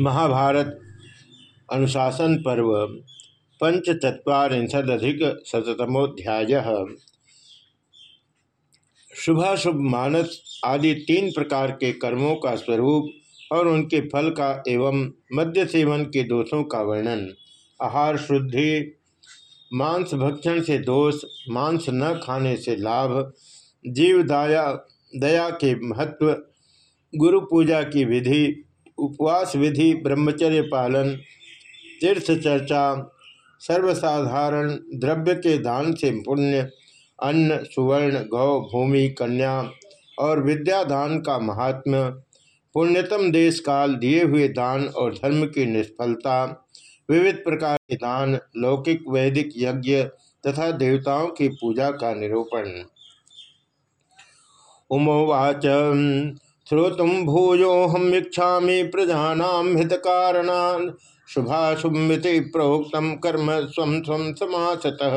महाभारत अनुशासन पर्व पंचचत्वारिशदिक शतमोध्याय शुभाशुभ मानस आदि तीन प्रकार के कर्मों का स्वरूप और उनके फल का एवं मद्य सेवन के दोषों का वर्णन। आहार शुद्धि, मांस भक्षण से दोष, मांस न खाने से लाभ, जीव दया दया के महत्व, गुरु पूजा की विधि उपवास विधि ब्रह्मचर्य पालन, तीर्थ चर्चा, सर्वसाधारण द्रव्य के दान से पुण्य, अन्न, सुवर्ण, गौ, भूमि, कन्या और विद्यादान का महात्म्य, पुण्यतम देश काल दिए हुए दान और धर्म की निष्फलता, विविध प्रकार के दान, लौकिक, वैदिक, यज्ञ तथा देवताओं की पूजा का निरूपण। उमोवाच श्रोतुम भूयोहम इच्छा प्रजा हित कारणा शुभाशुभमिति प्रोक्तम कर्म स्व स्व समासतः।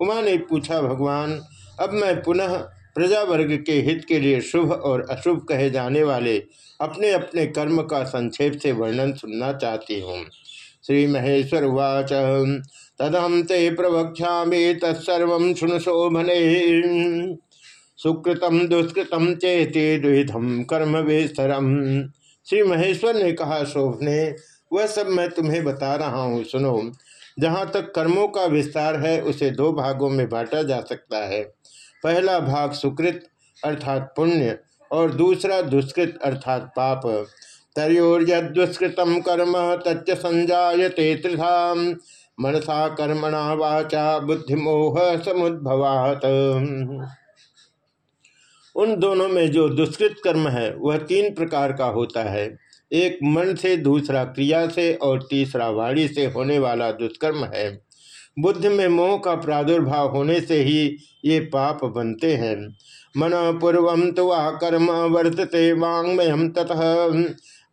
उमा ने पूछा, भगवान, अब मैं पुनः प्रजा वर्ग के हित के लिए शुभ और अशुभ कहे जाने वाले अपने अपने कर्म का संक्षेप से वर्णन सुनना चाहती हूँ। श्री महेश्वर उवाच तदम ते प्रवक्षा तत्सर्व शुण शोभने। सुकृतम दुष्कृतम चेते द्विधम कर्म वेस्तरम श्री महेश्वर ने कहा, शोभने, वह सब मैं तुम्हें बता रहा हूँ, सुनो। जहाँ तक कर्मों का विस्तार है, उसे दो भागों में बांटा जा सकता है। पहला भाग सुकृत, अर्थात पुण्य, और दूसरा दुष्कृत, अर्थात पाप। तयोर्यदुष्कृतम कर्म, तच्च संजायते त्रिधा मनसा कर्मणा वाचा बुद्धिमोह समुद्भवात। उन दोनों में जो दुष्कृत कर्म है, वह तीन प्रकार का होता है। एक मन से, दूसरा, क्रिया से और तीसरा, वाणी से होने वाला दुष्कर्म है। बुद्ध में मोह का प्रादुर्भाव होने से ही ये पाप बनते हैं। मन पूर्व तो वह कर्म वर्तते वांगमयम ततः।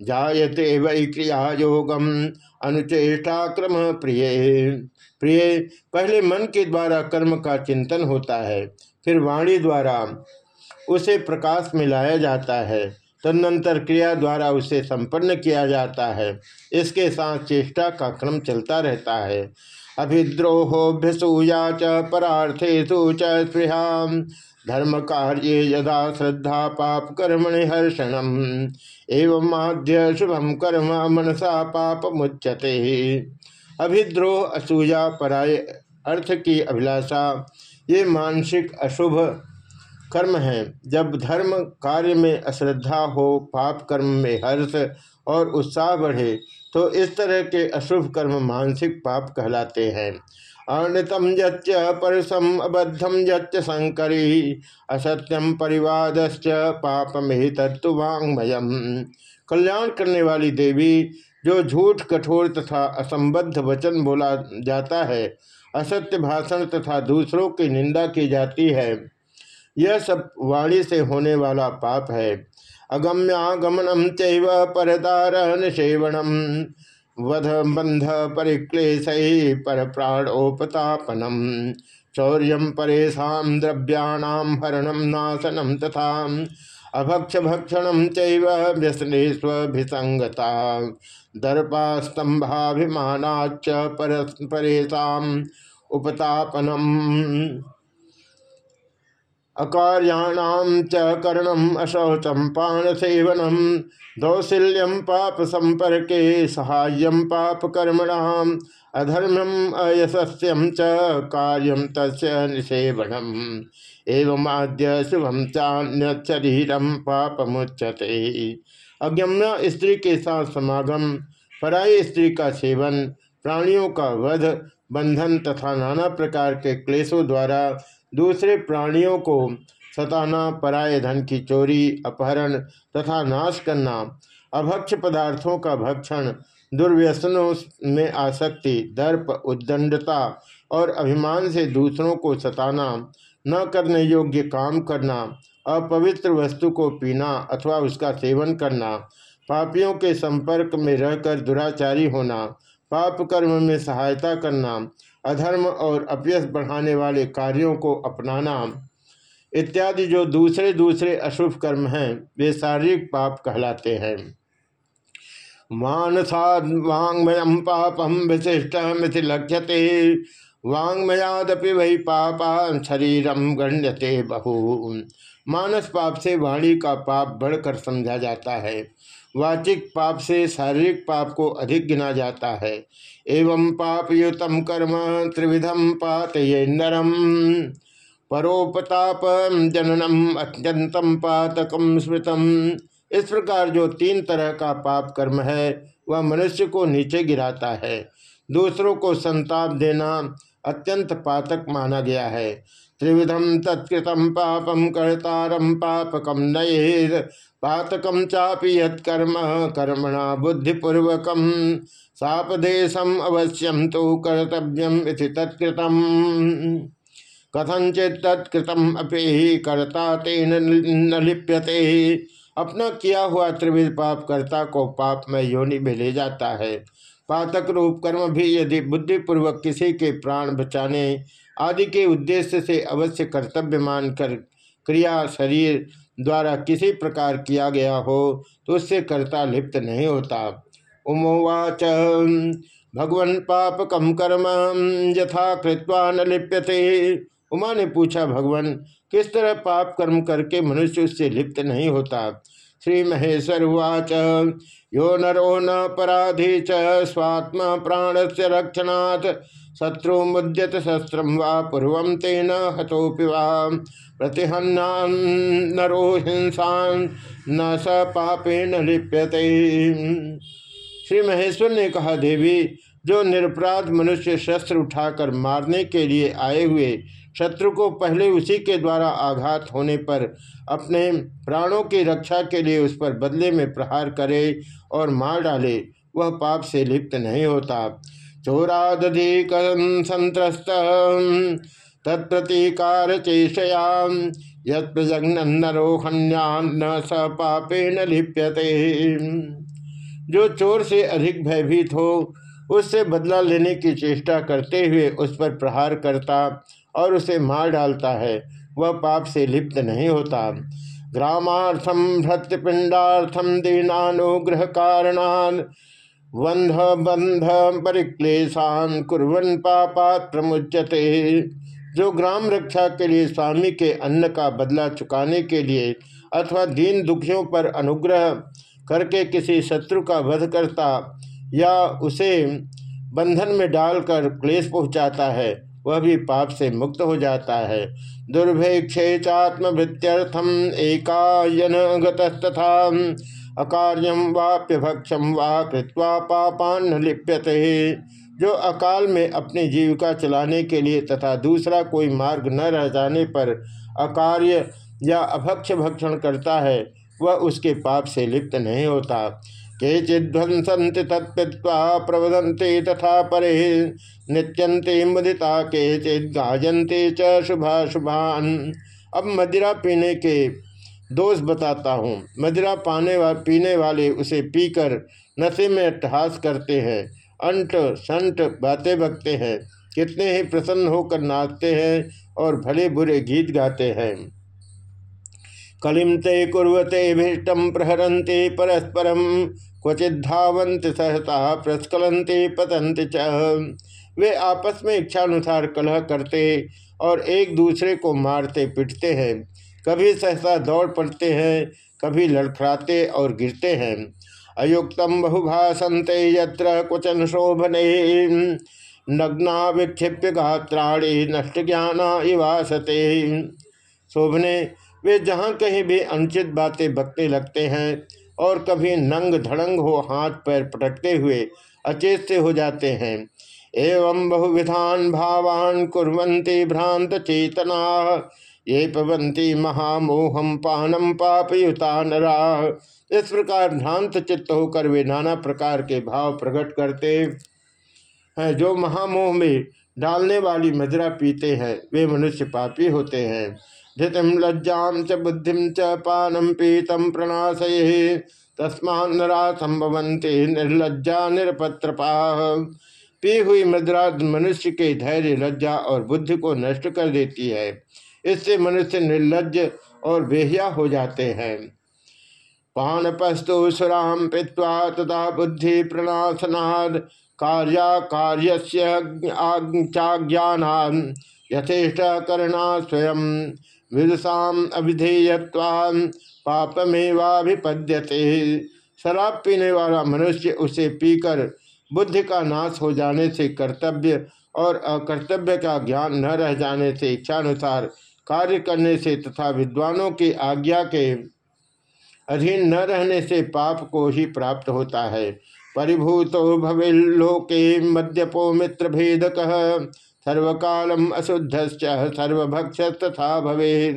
जायते वै क्रिया योगम अनुचेष्टा क्रम प्रिय। प्रिय, पहले मन के द्वारा कर्म का चिंतन होता है, फिर वाणी द्वारा उसे प्रकाश में लाया जाता है। तदनंतर क्रिया द्वारा उसे संपन्न किया जाता है। इसके साथ चेष्टा का क्रम चलता रहता है। अभिद्रोहोभ्यसूया च परार्थेषु च धर्म कार्य यदा श्रद्धा, पाप, कर्मणि हर्षणम। एवं आद्य शुभम कर्म, मनसा पाप मुच्यते। अभिद्रोह, असूया, पराय, अर्थ की अभिलाषा, ये मानसिक अशुभ कर्म है। जब धर्म कार्य में अश्रद्धा हो, पाप कर्म में हर्ष और उत्साह बढ़े तो इस तरह के अशुभ कर्म मानसिक पाप कहलाते हैं। अनृतम यच्च, परसम अबद्धम यच्च, संकरी, असत्यम परिवाद पापमहि तत्वांगमयम कल्याण करने वाली देवी, जो झूठ, कठोर तथा असंबद्ध वचन बोला जाता है, असत्य भाषण तथा दूसरों की निंदा की जाती है। यह सब वाणी से होने वाला पाप है। अगम्यागमनम चैव परदार निषेवणम वध बंध परिक्लेश पर प्राणोपतापनम शौर्य परेशा द्रव्याणाम हरणम नाशनम तथा अभक्ष भक्षण चयसनेस्वभिसंगता दर्पास्तंभाभिमानाच परेशा उपतापनम अकार्याणाम च कर्णम अशौचम पान सेवनम दौशिल्यम पाप संपर्के सहायम पाप कर्मणाम अधर्मम अयशस्यम च कार्यम तस्य निषेवनम एवं आद्य शुभम चान्य शरीरम पाप मुच्यते अगम्य स्त्री के साथ समागम पराई स्त्री का सेवन, प्राणियों का वध, बंधन तथा नाना प्रकार के क्लेशों द्वारा दूसरे प्राणियों को सताना, पराय धन की चोरी, अपहरण तथा नाश करना, अभक्ष पदार्थों का भक्षण, दुर्व्यसनों में आसक्ति, दर्प, उद्दंडता और अभिमान से दूसरों को सताना, न करने योग्य काम करना, अपवित्र वस्तु को पीना अथवा उसका सेवन करना, पापियों के संपर्क में रहकर दुराचारी होना, पाप कर्म में सहायता करना अधर्म और अपयस बढ़ाने वाले कार्यों को अपनाना, इत्यादि जो दूसरे दूसरे अशुभ कर्म हैं, वे शारीरिक पाप कहलाते हैं। वांगमयम पापम विशिष्ट मिथि लक्ष्यते वांगमयादपि वही पापा शरीरम गण्यते बहु। मानस पाप से वाणी का पाप बढ़कर समझा जाता है। वाचिक पाप से शारीरिक पाप को अधिक गिना जाता है। एवं पाप युतम कर्म त्रिविधम पात ये नरम परोपताप जननम अत्यंतम पातकम स्मृतम। इस प्रकार जो तीन तरह का पाप कर्म है, वह मनुष्य को नीचे गिराता है। दूसरों को संताप देना अत्यंत पातक माना गया है। त्रिविधम तत्कृतम पापम कर्तारम पापकम नयेद पातकम चापि यत्कर्म, कर्मणा बुद्धिपूर्वकम। सापदेशम अवश्यम तो कर्तव्यम इति तत्कृतम। कथंचित तत्कृतम अपि कर्ता तेन न लिप्यते। अपना किया हुआ त्रिविध पाप कर्ता को पाप में योनि में ले जाता है। पातक रूप कर्म भी यदि बुद्धिपूर्वक किसी के प्राण बचाने आदि के उद्देश्य से अवश्य कर्तव्य मानकर क्रिया शरीर द्वारा किसी प्रकार किया गया हो तो उससे कर्ता लिप्त नहीं होता। उमोवाच, भगवन पाप कम कर्म यथा कृत्वा न लिप्यते। उमा ने पूछा, भगवान, किस तरह पाप कर्म करके मनुष्य उससे लिप्त नहीं होता? श्री महेश्वर उवाच, यो नरो न पराधी च स्वात्मा प्राण से रक्षणात्। शत्रु मुद्यत शस्त्र पूर्व तेन हतोपि प्रतिहन्ना नरो हिंसा न स पापे न लिप्यते। श्री महेश्वर ने कहा, देवी, जो निरपराध मनुष्य शस्त्र उठाकर मारने के लिए आए हुए शत्रु को पहले उसी के द्वारा आघात होने पर अपने प्राणों की रक्षा के लिए उस पर बदले में प्रहार करे और मार डाले, वह पाप से लिप्त नहीं होता। चोराधिक संत्रस्त तत्प्रतीकार चेषयाम यज्ञरोहण्यान्न स पापे न लिप्यते। जो चोर से अधिक भयभीत हो, उससे बदला लेने की चेष्टा करते हुए उस पर प्रहार करता और उसे मार डालता है, वह पाप से लिप्त नहीं होता। ग्रामार्थम भृत्यपिंडार्थम दीनानुग्रह कारणान वंध बंध परिक्लेशान कुरन पापात प्रमुचते जो ग्राम रक्षा के लिए स्वामी के अन्न का बदला चुकाने के लिए अथवा दीन दुखियों पर अनुग्रह करके किसी शत्रु का वध करता या उसे बंधन में डालकर क्लेश पहुंचाता है, वह भी पाप से मुक्त हो जाता है। दुर्भिक्षे चात्मवृत्यर्थम एकायन गतस्तथा। अकार्यम वाप्य भक्षम वा कृत्वा पापान लिप्यते। जो अकाल में अपनी जीविका चलाने के लिए तथा दूसरा कोई मार्ग न रह जाने पर अकार्य या अभक्ष भक्षण करता है, वह उसके पाप से लिप्त नहीं होता। के केचिध्वंसन्ति तत्वा प्रवदन्ते तथा परे। नित्यंते मुदिता केचिद गायन्ते च शुभाशुभान। अब मदिरा पीने के दोष बताता हूँ। मदिरा पाने वा, पीने वाले उसे पीकर नशे में अट्टहास करते हैं। अंट, संट बातें बकते हैं। कितने ही प्रसन्न होकर नाचते हैं और भले बुरे गीत गाते हैं। कलिम ते कुरते भीष्टम प्रहरते परस्परम क्वचित धावंत सहता प्रस्खलंते पतंत च। वे आपस में इच्छानुसार कलह करते और एक दूसरे को मारते पिटते हैं। कभी सहसा दौड़ पड़ते हैं, कभी लड़खड़ाते और गिरते हैं। अयुक्तम बहुभाषंते यत्र क्वचन शोभने। नग्ना विक्षिप्य गात्राणी नष्ट ज्ञाना इवासते। शोभने, वे जहाँ कहीं भी अनुचित बातें बकने लगते हैं और कभी नंग धड़ंग हो हाथ पैर पटकते हुए अचेत से हो जाते हैं। एवं बहुविधान भावान कुरंती भ्रांत चेतना। ये पवंती महामोहम पानम पापयुता नरा। इस प्रकार भ्रांत चित्त होकर वे नाना प्रकार के भाव प्रकट करते हैं। जो महामोह में डालने वाली मदिरा पीते हैं, वे मनुष्य पापी होते हैं। धृतिम लज्जा च बुद्धि च पानम पीतम प्रणाशय। तस्मान्नरा संभवंते निर्लज्जा निरपत्रपा। पी हुई मद्रा मनुष्य के धैर्य, लज्जा और बुद्धि को नष्ट कर देती है। इससे मनुष्य निर्लज और बेहिया हो जाते हैं। पानपस्तु सुराम पीवा तथा बुद्धि प्रणाशनाद कार्या कार्य यथेष्ट करना स्वयं विदुषा अभिधेयत्वा पापमेवाभिपद्यते। शराब पीने वाला मनुष्य उसे पीकर बुद्धि का नाश हो जाने से कर्तव्य और अकर्तव्य का ज्ञान न रह जाने से इच्छानुसार कार्य करने से तथा विद्वानों की आज्ञा के अधीन न रहने से पाप को ही प्राप्त होता है। परिभूतो भविलोके मद्यपो मित्र भेदक सर्वकालम अशुद्ध सर्वभक्ष तथा भवे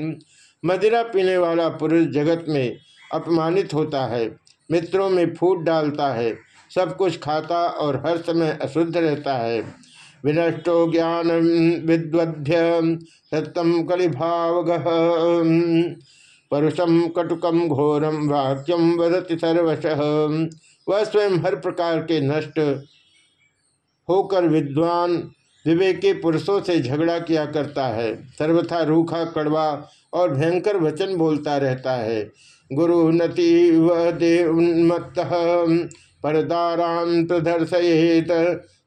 मदिरा पीने वाला पुरुष जगत में अपमानित होता है, मित्रों में फूट डालता है, सब कुछ खाता और हर समय अशुद्ध रहता है। विनष्टो ज्ञान विद्वध्य सत्यम कलिभावग। परुषम कटुकम घोरम वाक्यम वदति सर्वश। वह स्वयं हर प्रकार के नष्ट होकर विद्वान विवेकी पुरुषों से झगड़ा किया करता है। सर्वथा रूखा, कड़वा और भयंकर वचन बोलता रहता है। गुरु नति व परदारांत दर्शयेत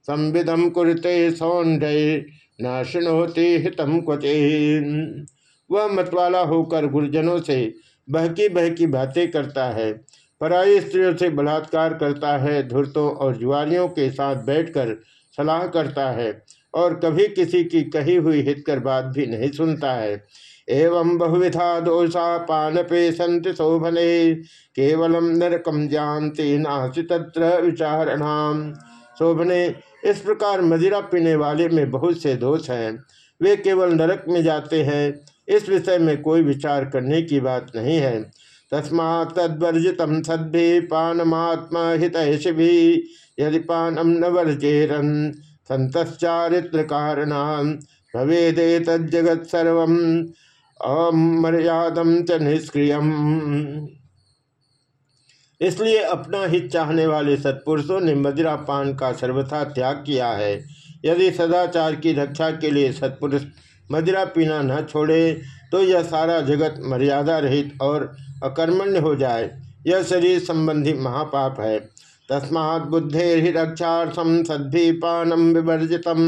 संविदम कुरते सौंडय न शुणोते हितम क्वचे। वह मतवाला होकर गुरुजनों से बहकी बहकी बातें करता है, पराई स्त्रियों से बलात्कार करता है, धुरतों और जुआरियों के साथ बैठकर सलाह करता है और कभी किसी की कही हुई हितकर बात भी नहीं सुनता है। एवं बहुविधा दोषा पानपे संत शोभने केवलम नरकम जानते नासी तत्र विचारणाम। शोभने। इस प्रकार मदिरा पीने वाले में बहुत से दोष हैं। वे केवल नरक में जाते हैं। इस विषय में कोई विचार करने की बात नहीं है। तस्मा तद्वर्जित सद्भि पानमात्मा हित भी यदि पानम न वर्जेरन संतचारित्र कारण भवेदे तज्जगत सर्व अमर्यादम च निष्क्रियम। इसलिए अपना हित चाहने वाले सत्पुरुषों ने मदिरा पान का सर्वथा त्याग किया है। यदि सदाचार की रक्षा के लिए सत्पुरुष मदिरा पीना न छोड़े तो यह सारा जगत मर्यादा रहित और अकर्मण्य हो जाए। यह शरीर संबंधी महापाप है। तस्मात् बुद्धि रक्षार्थम सद्भि पानम विवर्जितम।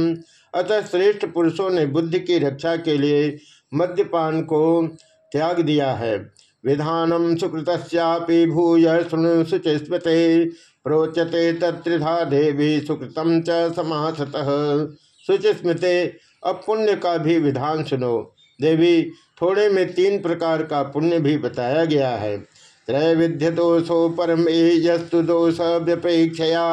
अतः श्रेष्ठ पुरुषों ने बुद्धि की रक्षा के लिए मद्यपान को त्याग दिया है। विधानम सुकृत भूय शुणु शुचिस्मते प्रोचते तत्रिधा देवी सुकृतम च समासतः। शुचिस्मृते अब पुण्य का भी विधान सुनो। देवी, थोड़े में तीन प्रकार का पुण्य भी बताया गया है। त्रैविध्य दोषो परम यस्तु दोष व्यपेक्षया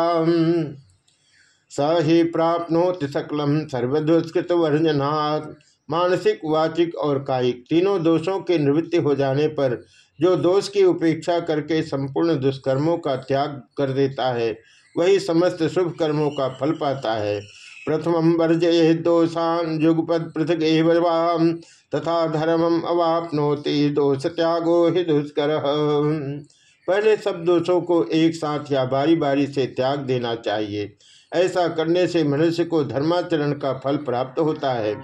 स ही प्राप्नोति सकलम सर्वदुष्कृत वर्जनात् मानसिक, वाचिक और कायिक तीनों दोषों के निवृत्ति हो जाने पर जो दोष की उपेक्षा करके संपूर्ण दुष्कर्मों का त्याग कर देता है, वही समस्त शुभ कर्मों का फल पाता है। प्रथम वर्जय दोषान, युगपद पृथक तथा धर्मम अवापनोति दोष त्यागो ही दुष्कर। पहले सब दोषों को एक साथ या बारी बारी से त्याग देना चाहिए। ऐसा करने से मनुष्य को धर्माचरण का फल प्राप्त होता है,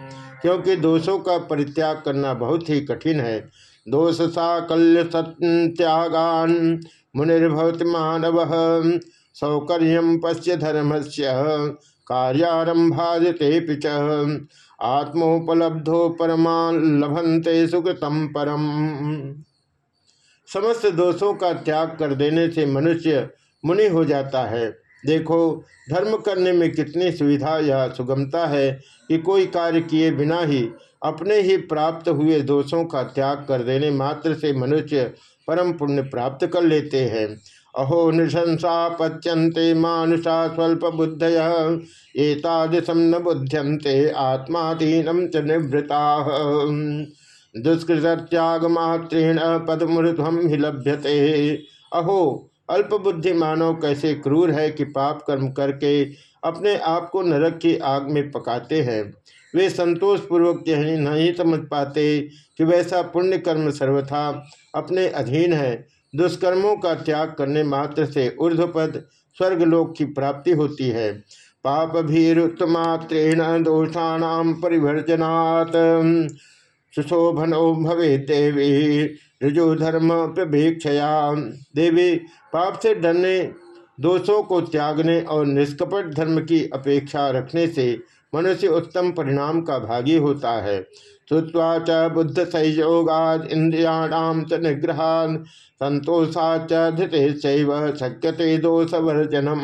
क्योंकि दोषों का परित्याग करना बहुत ही कठिन है। दोष साकल्य सत्यागान मुनिर्भवत मानव सौकर्यम पश्य धर्म से कार्यारंभाजते पिच। आत्मोपलब्धो परमा लभंते सुकृतम परम। समस्त दोषों का त्याग कर देने से मनुष्य मुनि हो जाता है। देखो, धर्म करने में कितनी सुविधा या सुगमता है कि कोई कार्य किए बिना ही अपने ही प्राप्त हुए दोषों का त्याग कर देने मात्र से मनुष्य परम पुण्य प्राप्त कर लेते हैं। अहो, नृशंसा पच्यंते मानुषा स्वल्प बुद्ध एतादृशम न बुध्यंते आत्माधीनम च निवृता दुष्कृत त्याग मात्रेण पदमृध्वम ही लभ्यते। अहो अल्प बुद्धि मानव कैसे क्रूर है कि पाप कर्म करके अपने आप को नरक की आग में पकाते हैं? वे संतोष पूर्वक यह नहीं समझ पाते कि वैसा पुण्य कर्म सर्वथा अपने अधीन है। दुष्कर्मों का त्याग करने मात्र से ऊर्ध्वपद स्वर्गलोक की प्राप्ति होती है। पाप भीरुत्मात्रेण दोषाणाम परिवर्जनात् सुशोभनो भवे देवी ऋजु धर्म प्रभीक्षया। देवी पाप से डरने, दोषों को त्यागने और निष्कपट धर्म की अपेक्षा रखने से मनुष्य उत्तम परिणाम का भागी होता है। श्रुवा च बुद्ध संयोगाद इंद्रियाणाम च निग्रहान संतोषा चते शक्यते दोषवर्जनम।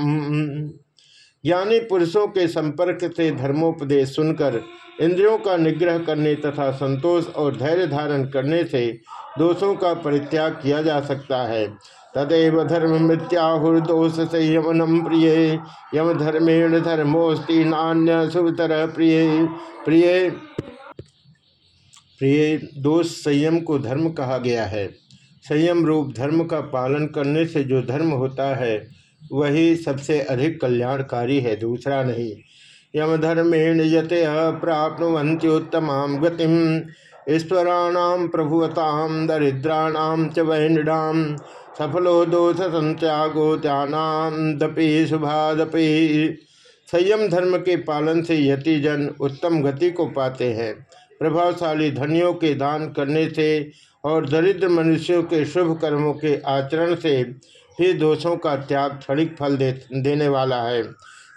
ज्ञानी पुरुषों के संपर्क से धर्मोपदेश सुनकर इंद्रियों का निग्रह करने तथा संतोष और धैर्य धारण करने से दोषों का परित्याग किया जा सकता है। तदेव धर्म मृत्याहुर्दोष संयमनम प्रिय, यम धर्मेण धर्मोस्ती नान्य शुभतर प्रिय। प्रिय। प्रिय, दोष संयम को धर्म कहा गया है। संयम रूप धर्म का पालन करने से जो धर्म होता है, वही सबसे अधिक कल्याणकारी है, दूसरा नहीं। यम धर्मेण यत प्राप्तवंत्योत्तम गतिम ईश्वराणाम प्रभुवताम दरिद्राणाम च सफलो दोष संत्यागो त्यानाम दपि शुभादपि। संयम धर्म के पालन से यतिजन उत्तम गति को पाते हैं। प्रभावशाली धनियों के दान करने से और दरिद्र मनुष्यों के शुभ कर्मों के आचरण से ही दोषों का त्याग क्षणिक फल दे, देने वाला है।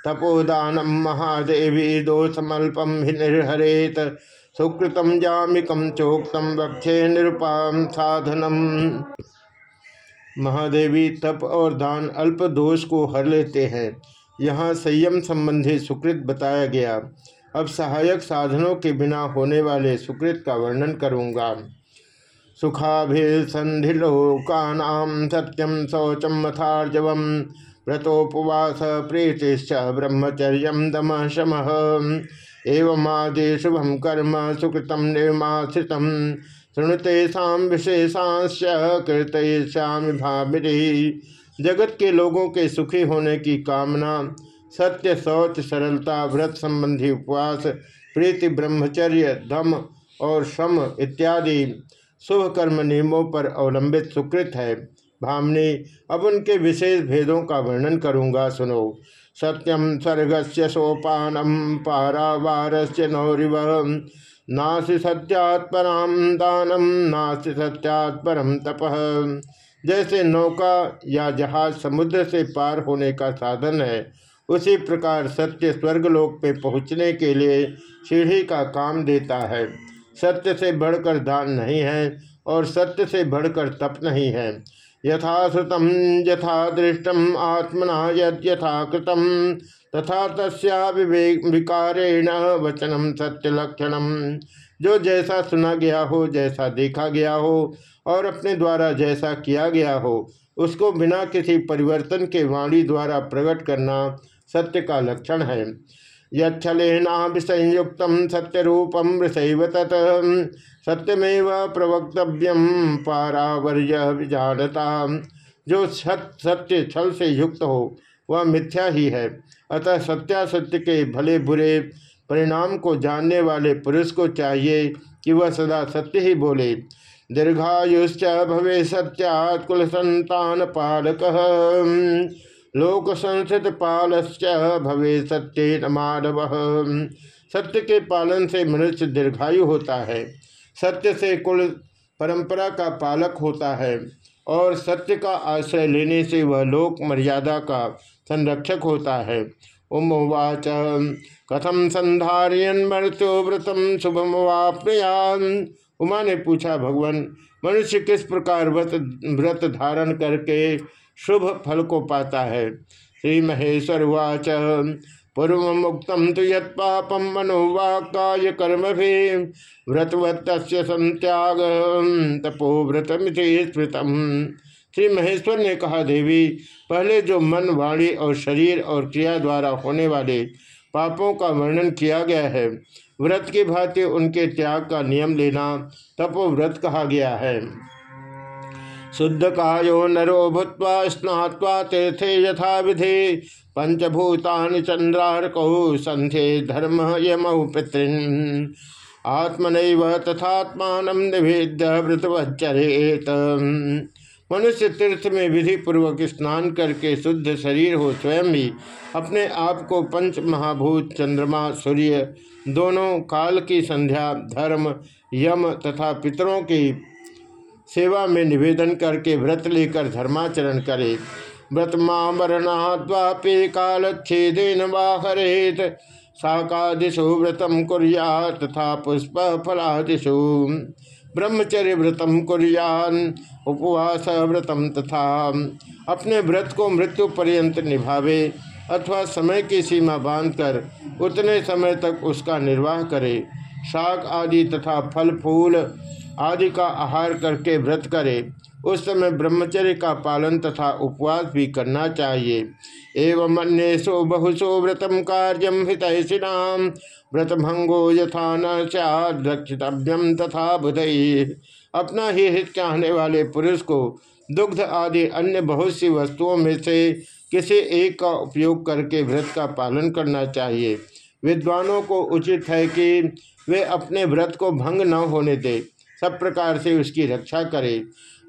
तपोदानम महादेवी दोषमल्पम निर्हरेत। सुकृतम जामिकम चोक्तम वक्षे निरुपाम साधनम महादेवी तप और दान अल्प दोष को हर लेते हैं। यहाँ संयम संबंधी सुकृत बताया गया। अब सहायक साधनों के बिना होने वाले सुकृत का वर्णन करूँगा। सुखाभिसंधिलोकानाम सत्यम शौचम मथार्जव व्रतोपवास प्रीतिश्च ब्रह्मचर्य दम शम एवमादि शुभम कर्म सुकृतम निर्माश्रित। शृणुतेषा विशेषांश कृतयश्यामि भामिरी जगत के लोगों के सुखी होने की कामना, सत्य शौच सरलता, व्रत संबंधी उपवास, प्रीति, ब्रह्मचर्य धम और सम इत्यादि शुभ कर्म नियमों पर अवलंबित सुकृत है। भामनी, अब उनके विशेष भेदों का वर्णन करूँगा, सुनो। सत्यम सर्गस्य सोपानम पारावारस्य नौरिव नास्ति सत्यात्पराम दानम नास्ति सत्यात्परम तप। जैसे नौका या जहाज़ समुद्र से पार होने का साधन है, उसी प्रकार सत्य स्वर्गलोक पे पहुँचने के लिए सीढ़ी का काम देता है। सत्य से बढ़कर दान नहीं है और सत्य से बढ़कर तप नहीं है। यथाश्रुतम यथा दृष्टम आत्मना यथा कृतम तथा तस्या विकारेण वचनम सत्य लक्षणम जो जैसा सुना गया हो, जैसा देखा गया हो, और अपने द्वारा जैसा किया गया हो, उसको बिना किसी परिवर्तन के वाणी द्वारा प्रकट करना सत्य का लक्षण है। यलेनाभिसंयुक्त सत्य रूपम तत्। सत्यमेव प्रवक्तव्यम पारावर्य विजानता। जो सत्य छल से युक्त हो, वह मिथ्या ही है। अतः सत्यासत्य के भले बुरे परिणाम को जानने वाले पुरुष को चाहिए कि वह सदा सत्य ही बोले। दीर्घायुश्च भवे सत्यात् कुल संतान पालक। लोक संस्थित पालश्च भवे सत्य मानव सत्य के पालन से मनुष्य दीर्घायु होता है। सत्य से कुल परंपरा का पालक होता है और सत्य का आश्रय लेने से वह लोक मर्यादा का संरक्षक होता है। उमवाच कथम संधारियन मृत्यु व्रतम शुभम वाप्यान उमा ने पूछा, भगवान, मनुष्य किस प्रकार व्रत व्रत धारण करके शुभ फल को पाता है। श्री महेश्वर वाच पूर्व मुक्तम तो यद पापम मनोवाक्य कर्म भी व्रतवत संत्याग तपो व्रतमिति स्मृतम। श्री महेश्वर ने कहा, देवी, पहले जो मन, वाणी और शरीर और क्रिया द्वारा होने वाले पापों का वर्णन किया गया है, व्रत की भांति उनके त्याग का नियम लेना तपो व्रत कहा गया है। शुद्ध कायो नरो भूत स्नात्वा तीर्थे यथा विधि पंचभूतानि चंद्रार्कौ संथे धर्म यमौ पितृन। आत्मन तथात्मान निवेद्य व्रतवच्चरेत मनुष्य तीर्थ में विधि पूर्वक स्नान करके शुद्ध शरीर हो स्वयं भी अपने आप को पंच महाभूत, चंद्रमा, सूर्य दोनों काल की संध्या, धर्म, यम तथा पितरों की सेवा में निवेदन करके व्रत लेकर धर्माचरण करे। व्रत मरणाद्वापे काल छेदेन वाहरेत। शाकादिशु व्रतम कुरिया तथा पुष्प फलादिशु ब्रह्मचर्य व्रतम कुरियान, उपवास व्रतम तथा। अपने व्रत को मृत्यु पर्यंत निभावे अथवा समय की सीमा बांधकर उतने समय तक उसका निर्वाह करे। शाक आदि तथा फल फूल आदि का आहार करके व्रत करे, उस समय ब्रह्मचर्य का पालन तथा उपवास भी करना चाहिए। एवं अन्येषु बहुसो व्रतम कार्यम हितैषिणाम व्रत भंगो यथा न सक्षितव्यम तथा बुधई अपना ही हित चाहने वाले पुरुष को दुग्ध आदि अन्य बहुत सी वस्तुओं में से किसी एक का उपयोग करके व्रत का पालन करना चाहिए। विद्वानों को उचित है कि वे अपने व्रत को भंग न होने दे। सब प्रकार से उसकी रक्षा करे।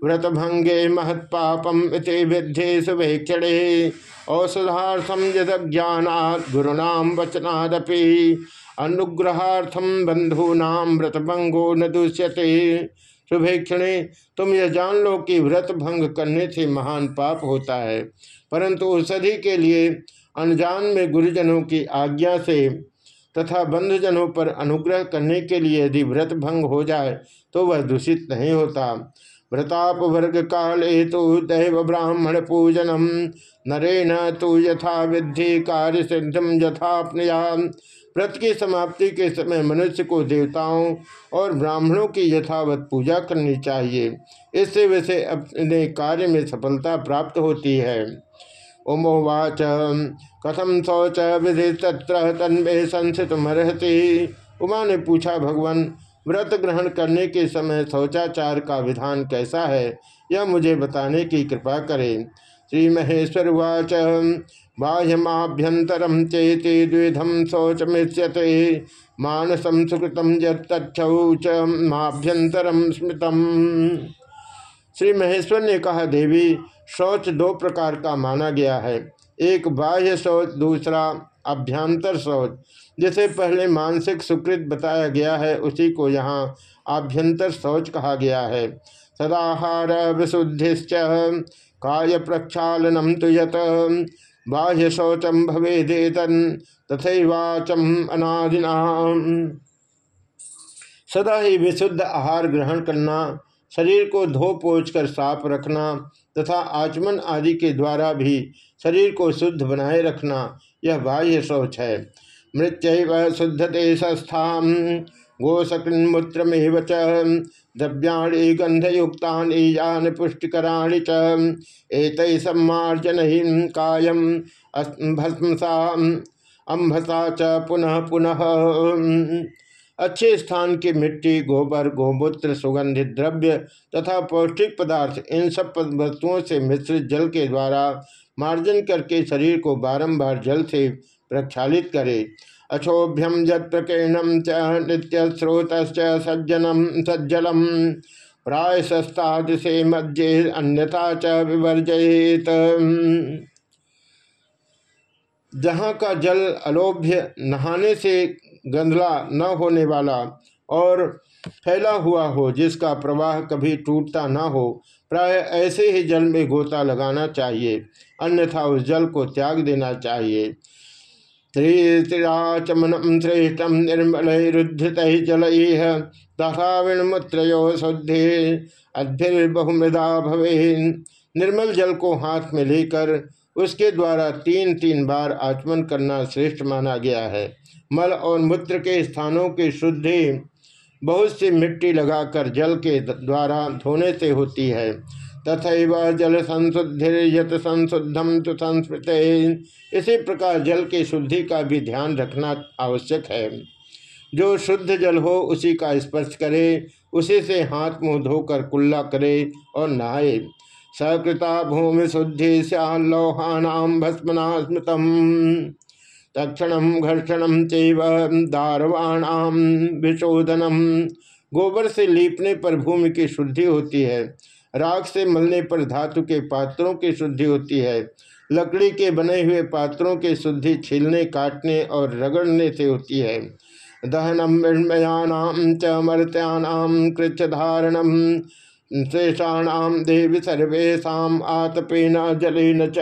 व्रत भंगे महत्पापम इति विद्धे शुभेक्षणे औषधार्थम यद ज्ञानात् गुरुनाम वचनादपि। अनुग्रहार्थम बंधूनाम व्रत भंगो न दुष्यते। शुभेक्षणे तुम यह जान लो कि व्रत भंग करने से महान पाप होता है। परंतु औषधि के लिए अनजान में गुरुजनों की आज्ञा से तथा बंधुजनों पर अनुग्रह करने के लिए यदि व्रत भंग हो जाए तो वह दूषित नहीं होता। व्रताप वर्ग काले तो दैव ब्राह्मण पूजनम। नरेन तो यथा विद्धि कार्य सिद्धम यथापनया व्रत की समाप्ति के समय मनुष्य को देवताओं और ब्राह्मणों की यथावत पूजा करनी चाहिए। इससे वैसे अपने कार्य में सफलता प्राप्त होती है। उमोवाच। कथम शौच विधि तत्र तन्मे संसित मरहती उमा ने पूछा, भगवान, व्रत ग्रहण करने के समय शौचाचार का विधान कैसा है? यह मुझे बताने की कृपा करें। श्री महेश्वर वाच बाह्यमाभ्यंतरम चेते द्विधम शौचमिष्यते। मानसम सुकृतम यौच माभ्यंतरम स्मृतम। श्री महेश्वर ने कहा, देवी शौच दो प्रकार का माना गया है। एक बाह्य शौच, दूसरा अभ्यंतर शौच। जिसे पहले मानसिक सुकृत बताया गया है, उसी को यहाँ आभ्यंतर शौच कहा गया है। सदाहार विशुद्धिश्च काय प्रक्षालनम तो यत। बाह्य शौचम भवेदेतन तथैवाचम अनादिना। सदा ही विशुद्ध आहार ग्रहण करना, शरीर को धो पोछ कर साफ़ रखना तथा आचमन आदि के द्वारा भी शरीर को शुद्ध बनाए रखना यह बाह्य शौच है। मृत्य शुद्धते संस्था गोशकृन्मूत्रमेव च, द्रव्याणी गंधयुक्ता यान पुष्टिकराणि च, एत सम्मार्जन कायम भस्मसा अम्भसा च पुनः पुनः। अच्छे स्थान की मिट्टी, गोबर, गोमूत्र सुगंधित द्रव्य तथा पौष्टिक पदार्थ, इन सब वस्तुओं से मिश्रित जल के द्वारा मार्जन करके शरीर को बारंबार जल से प्रक्षालित करे। अक्षोभ्यम जत्प्रकीर्णम च नित्य स्रोत सज्जनम सज्जलम। प्राय सस्ताद से मध्य अन्यथा च विवर्जित जहाँ का जल अलोभ्य नहाने से गंधला न होने वाला और फैला हुआ हो, जिसका प्रवाह कभी टूटता न हो। प्राय ऐसे ही जल में गोता लगाना चाहिए, अन्यथा उस जल को त्याग देना चाहिए। त्रिराचमनम श्रेष्ठम निर्मल जल तथा विणमुत्रो शुद्धि, अद्भिर्बहुमृदा भवे निर्मल जल को हाथ में लेकर उसके द्वारा तीन तीन बार आचमन करना श्रेष्ठ माना गया है। मल और मूत्र के स्थानों की शुद्धि बहुत सी मिट्टी लगाकर जल के द्वारा धोने से होती है। तथा जल संशुद्धिर्यत संशुद्धम तो संस्मृत। इसी प्रकार जल की शुद्धि का भी ध्यान रखना आवश्यक है। जो शुद्ध जल हो, उसी का स्पर्श करे, उसी से हाथ मुँह धोकर कुल्ला करे और नहाए। सकृता भूमि शुद्धि स्यालोहानाम भस्मना स्मृतम तक्षण घर्षण चैव दारवाणाम विशोधनम गोबर से लीपने पर भूमि की शुद्धि होती है। राख से मलने पर धातु के पात्रों की शुद्धि होती है। लकड़ी के बने हुए पात्रों की शुद्धि छीलने, काटने और रगड़ने से होती है। दहनम मृण्मयानाम च मर्त्यानाम कृच्छधारणम। शेषाणाम देवी सर्वेशा आतपेन जलेन च।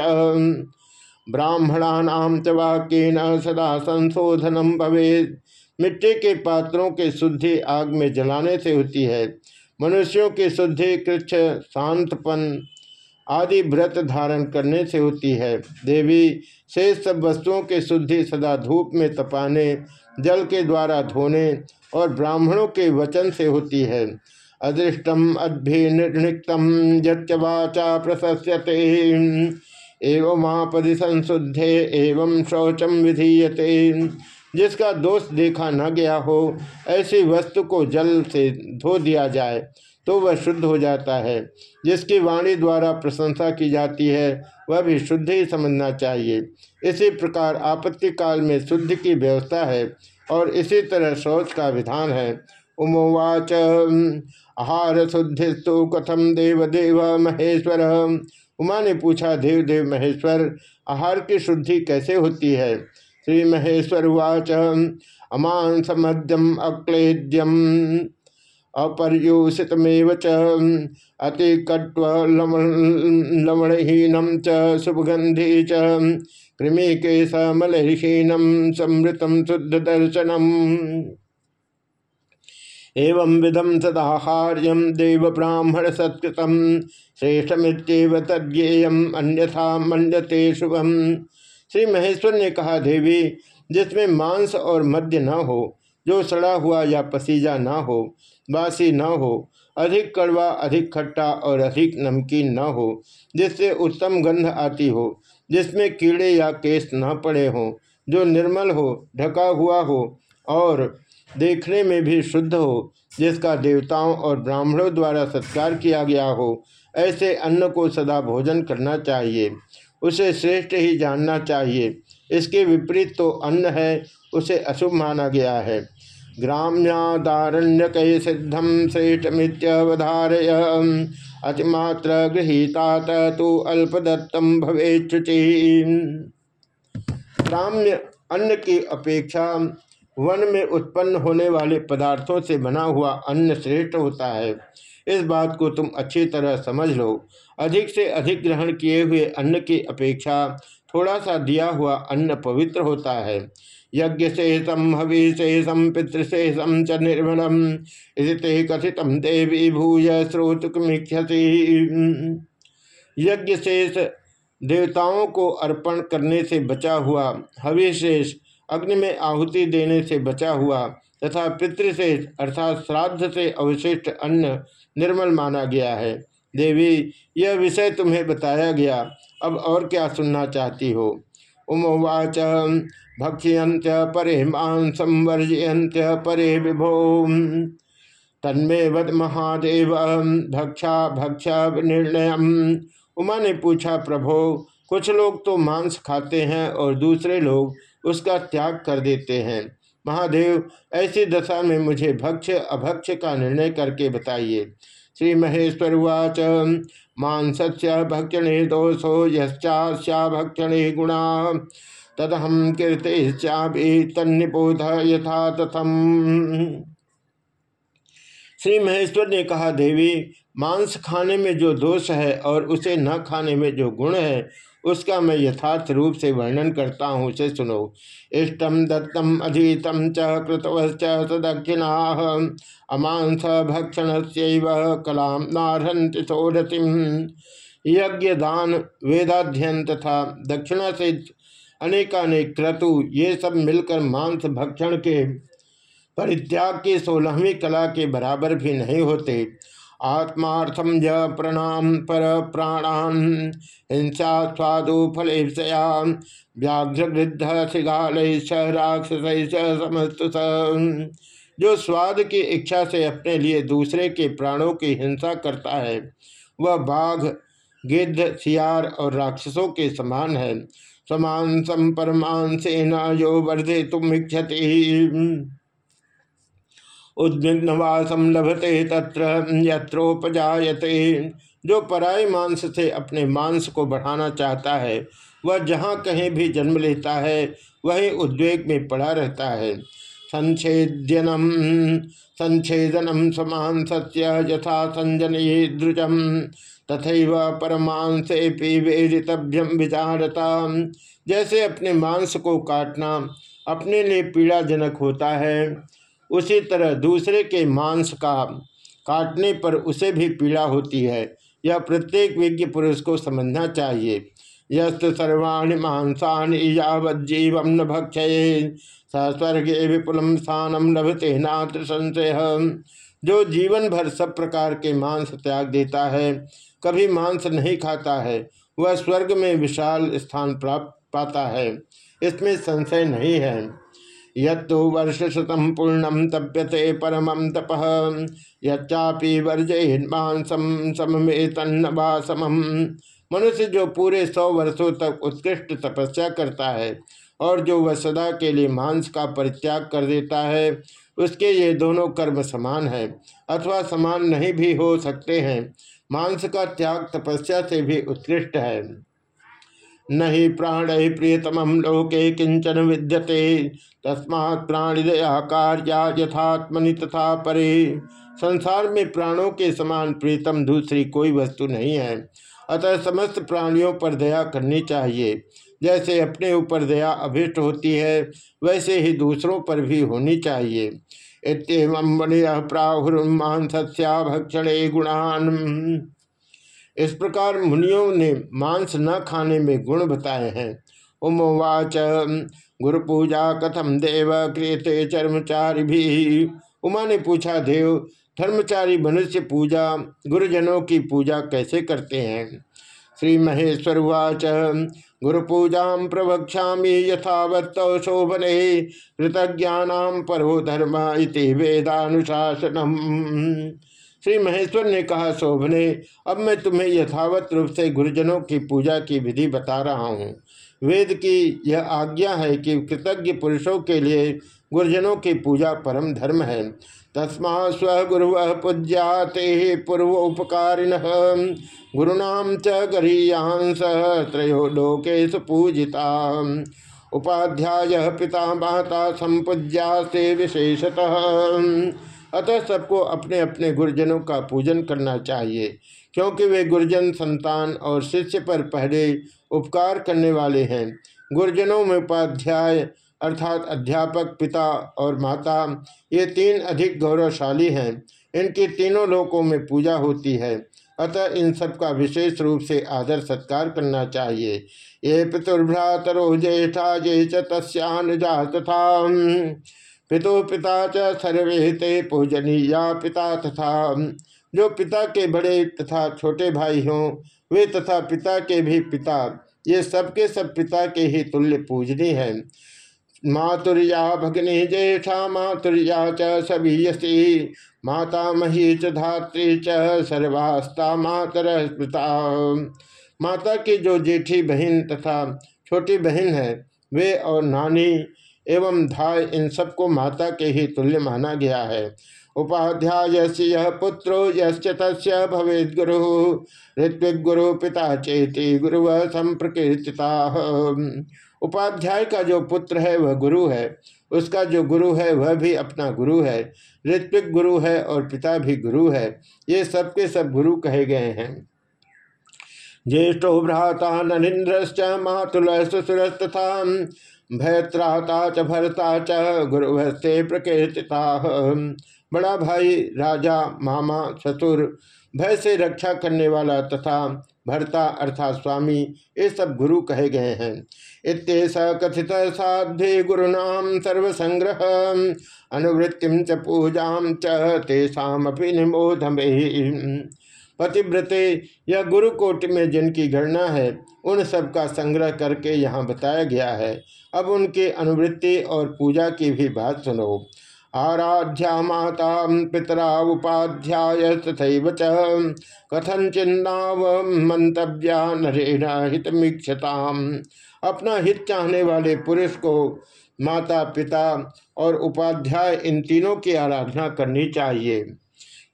ब्राह्मणानाम च वाक्यन सदा संशोधनम भवे मिट्टी के पात्रों के शुद्धि आग में जलाने से होती है। मनुष्यों की शुद्धि, कृच्छ, शांतपन आदि व्रत धारण करने से होती है। देवी शेष सब वस्तुओं की शुद्धि सदा धूप में तपाने, जल के द्वारा धोने और ब्राह्मणों के वचन से होती है। अदृष्टम अभ्यनिर्णितम यच्चा प्रशस्यते एवं आपदि संशुद्धे एवं शौचम विधीयते। जिसका दोष देखा न गया हो, ऐसी वस्तु को जल से धो दिया जाए तो वह शुद्ध हो जाता है। जिसकी वाणी द्वारा प्रशंसा की जाती है, वह भी शुद्ध ही समझना चाहिए। इसी प्रकार आपत्ति काल में शुद्ध की व्यवस्था है, और इसी तरह शौच का विधान है। उमोवाच आहार शुद्धिस्तु कथम देव देव महेश्वर? उमा ने पूछा देव देव महेश्वर, आहार की शुद्धि कैसे होती है? श्री महेश्वर उवाच अमांस मध्यम अक्लेद्यम अपर्यूषितमेव च अतिकट्व लवणहीनम च शुभगंधी च समृतम शुद्ध दर्शनम एवं विधम सदाहार्यम देव ब्राह्मण सत्कृतम श्रेष्ठमित्येव तद्येयम अन्यथा मंडते शुभम। श्री महेश्वर ने कहा, देवी, जिसमें मांस और मध्य न हो, जो सड़ा हुआ या पसीजा न हो, बासी न हो, अधिक कड़वा, अधिक खट्टा और अधिक नमकीन न हो, जिससे उत्तम गंध आती हो, जिसमें कीड़े या केस न पड़े हों, जो निर्मल हो, ढका हुआ हो और देखने में भी शुद्ध हो, जिसका देवताओं और ब्राह्मणों द्वारा सत्कार किया गया हो, ऐसे अन्न को सदा भोजन करना चाहिए। उसे श्रेष्ठ ही जानना चाहिए। इसके विपरीत तो अन्न है, उसे अशुभ माना गया है। ग्राम्यादारण्यक सिद्धम श्रेष्ठमित्यवधारय। अतिमात्र गृहीता तो अल्पदत्तम भवे ग्राम्य अन्न की अपेक्षा वन में उत्पन्न होने वाले पदार्थों से बना हुआ अन्न श्रेष्ठ होता है। इस बात को तुम अच्छी तरह समझ लो। अधिक से अधिक ग्रहण किए हुए अन्न की अपेक्षा थोड़ा सा दिया हुआ अन्न पवित्र होता है। यज्ञ शेषम हविशेषम पितृशेषम च निर्मलम। इसे कथित देवी भूय स्रोतुकमीक्षसी यज्ञ शेष देवताओं को अर्पण करने से बचा हुआ हविशेष अग्नि में आहुति देने से बचा हुआ तथा पितृशेष अर्थात श्राद्ध से अवशिष्ट अन्न निर्मल माना गया है। देवी, यह विषय तुम्हें बताया गया। अब और क्या सुनना चाहती हो? उमोवाच भक्ष्यंत परे मांसम वर्जयंत परे विभो तन्मे वद महादेव, भक्षा भक्षा निर्णय उमा ने पूछा, प्रभो, कुछ लोग तो मांस खाते हैं और दूसरे लोग उसका त्याग कर देते हैं। महादेव, ऐसी दशा में मुझे भक्ष अभक्ष का निर्णय करके बताइए। श्री महेश्वर उवाच मांस भक्षणे दोषो भक्षणे गुणा। तदहम कीर्ति तन्निपोध यथा तथम श्री महेश्वर ने कहा, देवी, मांस खाने में जो दोष है और उसे न खाने में जो गुण है उसका मैं यथार्थ रूप से वर्णन करता हूँ, उसे सुनो। इष्टम दत्तम अधीतम च कृतवश्च सदक्षिणा। अमांस भक्षण से कलाम नारहंत यज्ञ दान वेदाध्ययन तथा दक्षिणा से अनेकानेक क्रतु, ये सब मिलकर मांस भक्षण के परित्याग की सोलहवीं कला के बराबर भी नहीं होते। आत्मार्थम ज प्रणाम पर प्राणान हिंसा स्वादु फल व्याघ्र वृद्ध शिगाल राक्षस समस्त जो स्वाद की इच्छा से अपने लिए दूसरे के प्राणों की हिंसा करता है, वह बाघ, गिद्ध, सियार और राक्षसों के समान है। समान सम परमान सेना जो वर्धे तुम इच्छति। उद्विग्नवासम लभते तत्र यत्रोपजायते। जो पराय मांस से अपने मांस को बढ़ाना चाहता है, वह जहाँ कहीं भी जन्म लेता है, वही उद्वेग में पड़ा रहता है। संछेद्यनम, संछेदनम समान सत्य यथा संजनये द्रुजम तथा परमांसे वेदितभ्यम विचारता जैसे अपने मांस को काटना अपने लिए पीड़ाजनक होता है उसी तरह दूसरे के मांस का काटने पर उसे भी पीड़ा होती है। यह प्रत्येक विज्ञ पुरुष को समझना चाहिए। यस्त सर्वाणी मांसानि यावज्जीव न भक्षये। स स्वर्गे विपुलम स्थानम लभते नात्र संशय। जो जीवन भर सब प्रकार के मांस त्याग देता है, कभी मांस नहीं खाता है, वह स्वर्ग में विशाल स्थान प्राप्त पाता है। इसमें संशय नहीं है। यत्तो वर्ष शतम पूर्णम तप्यते परम तप। यच्चापि वर्जय मांसम समम। मनुष्य जो पूरे सौ वर्षों तक उत्कृष्ट तपस्या करता है और जो वह सदा के लिए मांस का परित्याग कर देता है, उसके ये दोनों कर्म समान है अथवा समान नहीं भी हो सकते हैं। मांस का त्याग तपस्या से भी उत्कृष्ट है। न ही प्राण प्रियतम लोके किंचन विद्यते। तस्मा प्राणिदया कार्या यथात्मनि तथा परे। संसार में प्राणों के समान प्रीतम दूसरी कोई वस्तु नहीं है। अतः समस्त प्राणियों पर दया करनी चाहिए। जैसे अपने ऊपर दया अभिष्ट होती है, वैसे ही दूसरों पर भी होनी चाहिए। इतम प्राहुर्मान सत्या भक्षण गुणान। इस प्रकार मुनियों ने मांस न खाने में गुण बताए हैं। उमवाच गुरु पूजा कथम देव क्रियते चर्मचारी भी उमा ने पूछा, देव, धर्मचारी मनुष्य पूजा, गुरुजनों की पूजा कैसे करते हैं? श्री महेश्वर उवाच गुरु पूजा प्रवक्षा यथावत शोभने कृतज्ञानाम परो धर्म इति वेदानुशासनम। श्री महेश्वर ने कहा, शोभने, अब मैं तुम्हें यथावत रूप से गुरुजनों की पूजा की विधि बता रहा हूँ। वेद की यह आज्ञा है कि कृतज्ञ पुरुषों के लिए गुरुजनों की पूजा परम धर्म है। तस्मा स्वगुरु पूज्या ते पूर्व उपकारिण गुरुनाम च गरीयांस त्रयो लोके सुपूजिता उपाध्याय पिता माता संपूज्या से विशेषतः। अतः सबको अपने अपने गुरुजनों का पूजन करना चाहिए, क्योंकि वे गुरुजन, संतान और शिष्य पर पहले उपकार करने वाले हैं। गुरुजनों में उपाध्याय अर्थात अध्यापक, पिता और माता, ये तीन अधिक गौरवशाली हैं। इनकी तीनों लोकों में पूजा होती है। अतः इन सब का विशेष रूप से आदर सत्कार करना चाहिए। ये पितुर्भ्रातरो ज्येष्ठा जे तस्नुजा तथा पितु पिता च सर्वे ते पूजनीया पिता तथा जो पिता के बड़े तथा छोटे भाई हों, वे तथा पिता के भी पिता, ये सबके सब पिता के ही तुल्य पूजनी है। मातुर्या भगनी ज्येठा मातुर्या च सबीयसी माता मही च धात्री च सर्वास्ता मातर पिता माता की जो जेठी बहन तथा छोटी बहन है, वे और नानी एवं धाय इन सबको माता के ही तुल्य माना गया है। उपाध्याय से यह पुत्रो यश्च गुरु ऋत्विक गुरु। पिता चेती गुरु संप्रकीर्तिता उपाध्याय का जो पुत्र है, वह गुरु है। उसका जो गुरु है, वह भी अपना गुरु है। ऋत्विक गुरु है और पिता भी गुरु है। ये सबके सब गुरु कहे गए हैं। ज्येष्ठो भ्राता नरेन्द्रश्च मातुल ससुरस्तथा। भयत्राता च भरता च गुरुवस्ते प्रकीर्तिता। बड़ा भाई, राजा, मामा ससुर भय से रक्षा करने वाला तथा भरता अर्थात स्वामी, ये सब गुरु कहे गए हैं। इतेश कथित साध्य गुरुनाम सर्वसंग्रह अनुवृत्तिम च पूजा च तेषापि निमोध पतिव्रते या गुरु कोटि में जिनकी गणना है, उन सब का संग्रह करके यहाँ बताया गया है। अब उनके अनुवृत्ति और पूजा की भी बात सुनो। आराध्या माता पितरा उपाध्याय तथा च। कथन चिन्नाव मंतव्या नरेण हितमीक्षता अपना हित चाहने वाले पुरुष को माता, पिता और उपाध्याय इन तीनों की आराधना करनी चाहिए।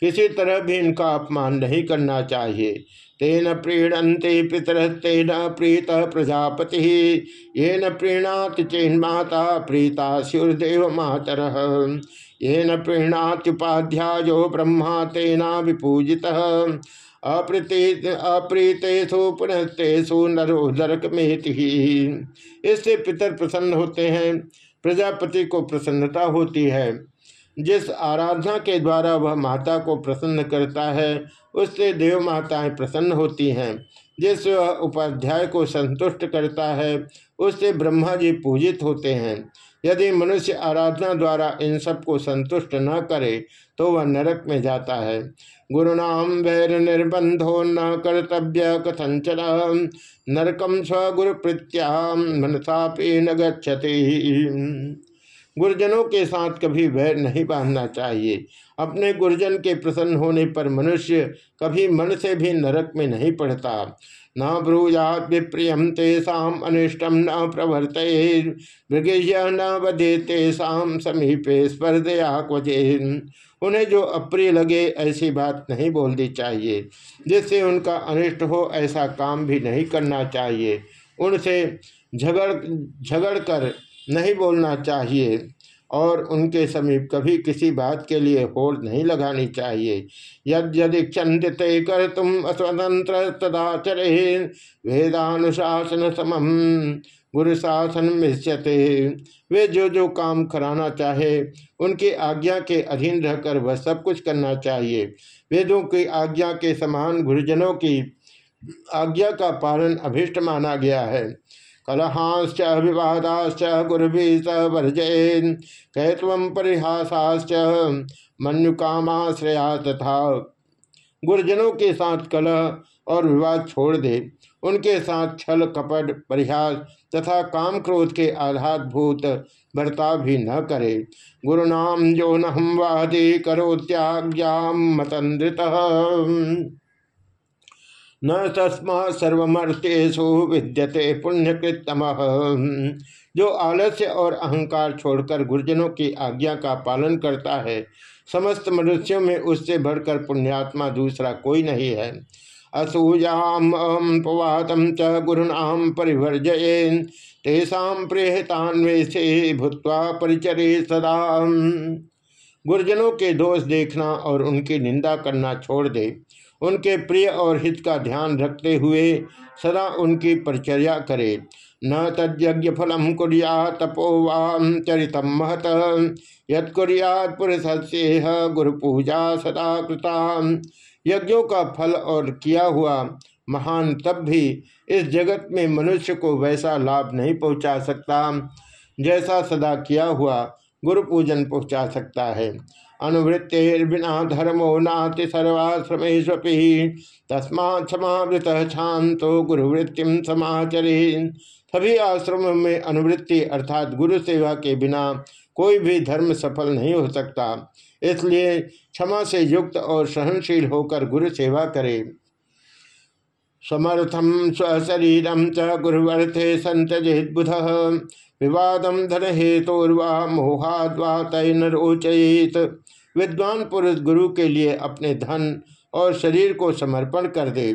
किसी तरह भी इनका अपमान नहीं करना चाहिए। तेन प्रीणंते पितरस्तेन प्रीत प्रजापति। ये प्रीणाति चेन्माता प्रीता स्युर्देव मातर ये प्रीणात्युपाध्यायो ब्रह्मा तेना विपूजित। अप्रीतेषु पुनस्तेषु नरोदरक मेति इससे पितर प्रसन्न होते हैं, प्रजापति को प्रसन्नता होती है। जिस आराधना के द्वारा वह माता को प्रसन्न करता है उससे देव माताएँ प्रसन्न होती हैं। जिस उपाध्याय को संतुष्ट करता है, उससे ब्रह्मा जी पूजित होते हैं। यदि मनुष्य आराधना द्वारा इन सबको संतुष्ट न करे तो वह नरक में जाता है। गुरुनाम वैर निर्बंधो न कर्तव्य कथंचन नरकम स्वगुरु प्रत्याम मनसापी न गच्छति। गुरुजनों के साथ कभी वैर नहीं बांधना चाहिए। अपने गुरुजन के प्रसन्न होने पर मनुष्य कभी मन से भी नरक में नहीं पड़ता। न ब्रूजात विप्रियम तेषाम अनिष्टम न प्रवर्त न वधे तेषाम समीपे स्पर्धया क्वचे उन्हें जो अप्रिय लगे ऐसी बात नहीं बोलनी चाहिए। जिससे उनका अनिष्ट हो ऐसा काम भी नहीं करना चाहिए। उनसे झगड़ झगड़ कर नहीं बोलना चाहिए और उनके समीप कभी किसी बात के लिए होड़ नहीं लगानी चाहिए। यद यदि कर तुम अस्वतंत्र तदाचरे वेदानुशासन समम गुरु शासन मिश्यते। वे जो जो काम कराना चाहे, उनकी आज्ञा के अधीन रहकर वह सब कुछ करना चाहिए। वेदों की आज्ञा के समान गुरुजनों की आज्ञा का पालन अभिष्ट माना गया है। कलहाश्च विवादाश्च गुरुभि स वर्जयन, कैतव परिहासाश्च मनुकामाश्रया तथा। गुरुजनों के साथ कलह और विवाद छोड़ दे, उनके साथ छल, कपट, परिहास तथा काम क्रोध के आधारभूत बर्ताव भी न करे। गुरुनाम जो नहम हम वादी करो त्याज्ञा मतंद्रित। न तस्मा सर्वमर्थेशु विद्यते पुण्यकृतम जो आलस्य और अहंकार छोड़कर गुरुजनों की आज्ञा का पालन करता है, समस्त मनुष्यों में उससे बढ़कर पुण्यात्मा दूसरा कोई नहीं है। असूयाम पवातम च गुरुनाम परिवर्जयन, तेषा प्रेहतान्वेषे भूतवा परिचरे सदा। गुरुजनों के दोष देखना और उनकी निंदा करना छोड़ दे। उनके प्रिय और हित का ध्यान रखते हुए सदा उनकी परिचर्या करे। न तज्ञ फलम कुरिया तपोवाम चरित महत। यद पुरुष गुरु पूजा सदा कृता। यज्ञों का फल और किया हुआ महान तब भी इस जगत में मनुष्य को वैसा लाभ नहीं पहुँचा सकता, जैसा सदा किया हुआ गुरु पूजन पहुँचा सकता है। अनुवृत्तिर्बिना धर्मो नाति सर्वाश्रमेशपी तस्मा क्षमावृत शांतो गुरुवृत्तिम समाचरे सभी आश्रमों में अनुवृत्ति अर्थात गुरु सेवा के बिना कोई भी धर्म सफल नहीं हो सकता। इसलिए क्षमा से युक्त और सहनशील होकर गुरु सेवा करे। समर्थम स्वशरीरम च गुरुवर्थे संतजेत बुध। विवादम धन हेतुर्वा मोहाद्वा तैन रोचयित विद्वान पुरुष गुरु के लिए अपने धन और शरीर को समर्पण कर दे।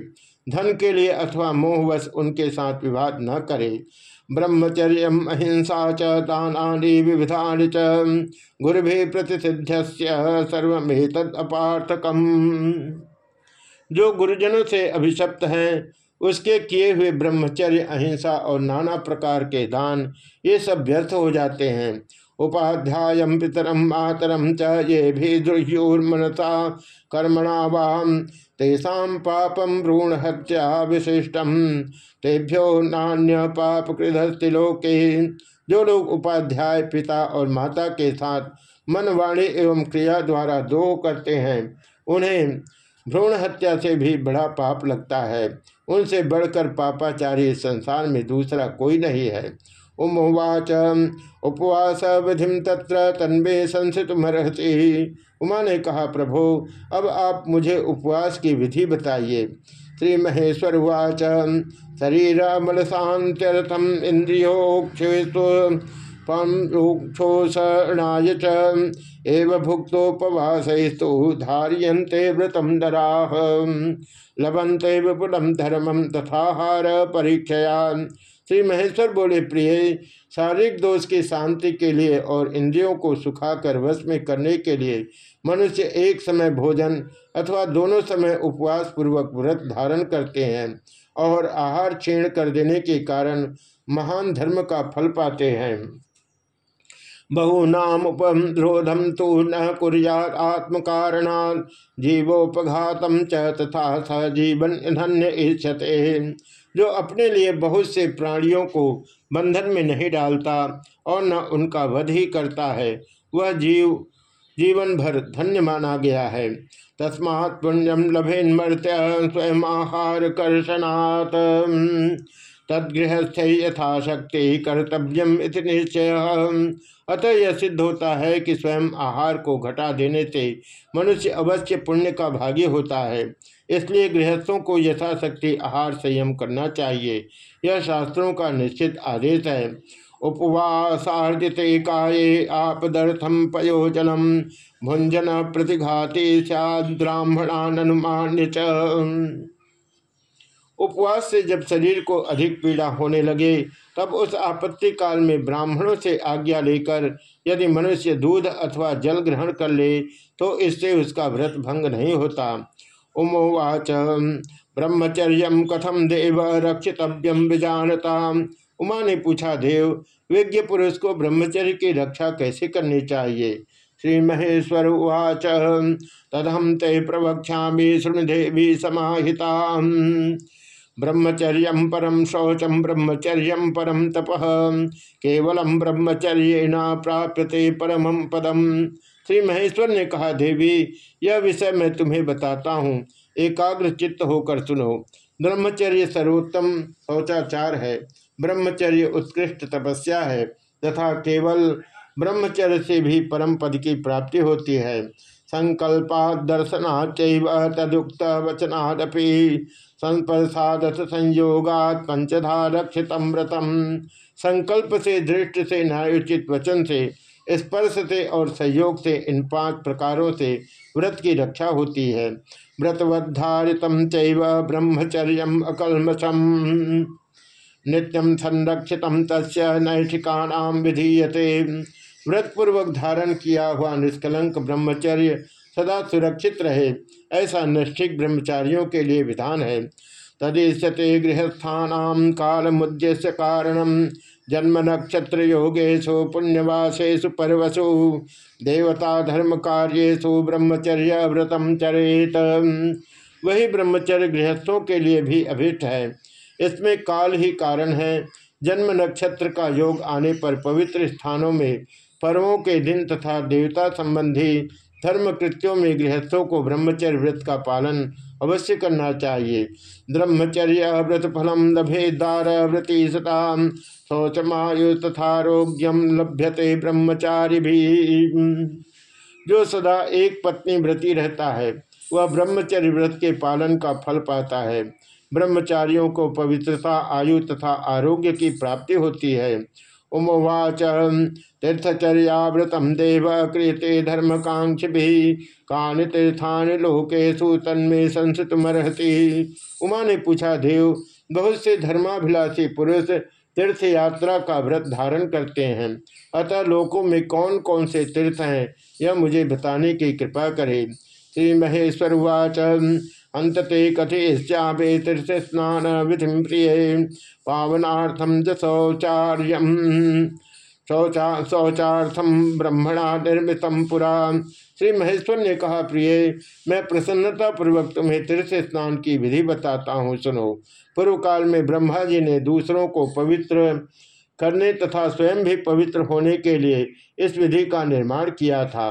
धन के लिए अथवा मोहवश उनके साथ विवाद न करे। ब्रह्मचर्य अहिंसा च दाना विविधा च। गुरु प्रतिषिध्य सर्वेत अपार्थकम। जो गुरुजनों से अभिशप्त हैं, उसके किए हुए ब्रह्मचर्य, अहिंसा और नाना प्रकार के दान, ये सब व्यर्थ हो जाते हैं। उपाध्याय पितरम मातरम च ये भी द्रुह्योर्मनता कर्मणा वाम तेषा पापम भ्रूण हत्या विशिष्टम तेभ्यो नान्य पाप कृदस्तिलोके जो लोग उपाध्याय पिता और माता के साथ मन वाणी एवं क्रिया द्वारा दो करते हैं, उन्हें भ्रूण हत्या से भी बड़ा पाप लगता है। उनसे बढ़कर पापाचारी संसार में दूसरा कोई नहीं है। उमवाच। उपवास विधि तत्र तन्वे संसित मरहसी उमा ने कहा, प्रभो, अब आप मुझे उपवास की विधि बताइए। श्री महेश्वर उवाच शरीर मलसांत्यर्थम इंद्रियोक्षेस्व क्षोषणाय एव भुक्तोपवासस्तु धारियंते व्रतम दरा लभंते विपुलम धर्मम तथाहार परीक्षया। श्री महेश्वर बोले, प्रिय, शारीरिक दोष की शांति के लिए और इंद्रियों को सुखाकर वश में करने के लिए मनुष्य एक समय भोजन अथवा दोनों समय उपवास पूर्वक व्रत धारण करते हैं और आहार क्षीण कर देने के कारण महान धर्म का फल पाते हैं। बहुनाम उपरोधम तो न कुरियात आत्म कारणा जीवोपघातम च तथा सजीवन धन्य इच्छते जो अपने लिए बहुत से प्राणियों को बंधन में नहीं डालता और न उनका वध ही करता है, वह जीव, जीवन भर धन्य माना गया है। तस्मात् पुण्यम लभेन स्वयं आहार कर्षणात्। तदगृहस्थ यथाशक्ति कर्तव्यम इति निश्चय। अतः यह सिद्ध होता है कि स्वयं आहार को घटा देने से मनुष्य अवश्य पुण्य का भागी होता है। इसलिए गृहस्थों को यथाशक्ति आहार संयम करना चाहिए। यह शास्त्रों का निश्चित आदेश है। उपवासार्जित काये आपदर्थम पयोजनम भुंजन प्रतिघाती सद्ब्राह्मणानुमान्य उपवास से जब शरीर को अधिक पीड़ा होने लगे, तब उस आपत्ति काल में ब्राह्मणों से आज्ञा लेकर यदि मनुष्य दूध अथवा जल ग्रहण कर ले तो इससे उसका व्रत भंग नहीं होता। उमोवाच। ब्रह्मचर्य कथम देव रक्षितव्यम विजानता। उमा ने पूछा, देव विज्ञ पुरुष को ब्रह्मचर्य की रक्षा कैसे करनी चाहिए? श्री महेश्वर उवाच तदहम ते प्रवक्षा शृणुदेवी समाहिता ब्रह्मचर्य परम शौचम ब्रह्मचर्य परम तप। केवलम ब्रह्मचर्य प्राप्यते परम पदम। श्री महेश्वर ने कहा, देवी, यह विषय मैं तुम्हें बताता हूँ। एकाग्र चित्त होकर सुनो। ब्रह्मचर्य सर्वोत्तम शौचाचार है। ब्रह्मचर्य उत्कृष्ट तपस्या है तथा केवल ब्रह्मचर्य से भी परम पद की प्राप्ति होती है। संकल्पा दर्शना तदुक्त वचनादपि संप्रसादत संयोगात पंचधा रक्षित व्रतम। संकल्प से, दृष्टि से, न्यायोचित वचन से स्पर्श से और संयोग से इन पाँच प्रकारों से व्रत की रक्षा होती है। व्रतवधारित चैव ब्रह्मचर्य अकलमसम नित्यम संरक्षित तस् विधीयते। व्रतपूर्वक धारण किया हुआ निष्कलंक ब्रह्मचर्य सदा सुरक्षित रहे, ऐसा निष्ठिक ब्रह्मचारियों के लिए विधान है। तदिश्यते गृहस्थान काल मुद्देश्य कारणम। जन्म नक्षत्र योगेशु पुण्यवासेशु परवसु देवता धर्म कार्येशु ब्रह्मचर्य व्रतम चरेत। वही ब्रह्मचर्य गृहस्थों के लिए भी अभिष्ट है। इसमें काल ही कारण है। जन्म नक्षत्र का योग आने पर पवित्र स्थानों में पर्वों के दिन तथा देवता संबंधी धर्म कृत्यों में गृहस्थों को ब्रह्मचर्य व्रत का पालन अवश्य करना चाहिए। ब्रह्मचर्य व्रत फलम लभे दार व्रति सता शौचमायु तथारोग्यम लभ्यते ब्रह्मचारी भी जो सदा एक पत्नी व्रति रहता है, वह ब्रह्मचर्य व्रत के पालन का फल पाता है। ब्रह्मचारियों को पवित्रता, आयु तथा आरोग्य की प्राप्ति होती है। उमवाच तीर्थचर्याव्रतम देव क्रियते धर्म कांक्ष भी कान तीर्थान लोकेशु तन्मे संसतमर्हति उमा ने पूछा, देव, बहुत से धर्माभिलाषी पुरुष तीर्थ यात्रा का व्रत धारण करते हैं। अतः लोकों में कौन कौन से तीर्थ हैं, यह मुझे बताने की कृपा करें। श्री महेश्वर वाच अंतते कथयिष्यामे तीर्थ स्नान विधि प्रिय पावनार्थम च शौचार्य। शौचा शौचार्थम ब्रह्मणा निर्मित पुरा। श्री महेश्वर ने कहा, प्रिय, मैं प्रसन्नता पूर्वक तुम्हें तीर्थ स्नान की विधि बताता हूँ, सुनो। पूर्व काल में ब्रह्मा जी ने दूसरों को पवित्र करने तथा स्वयं भी पवित्र होने के लिए इस विधि का निर्माण किया था।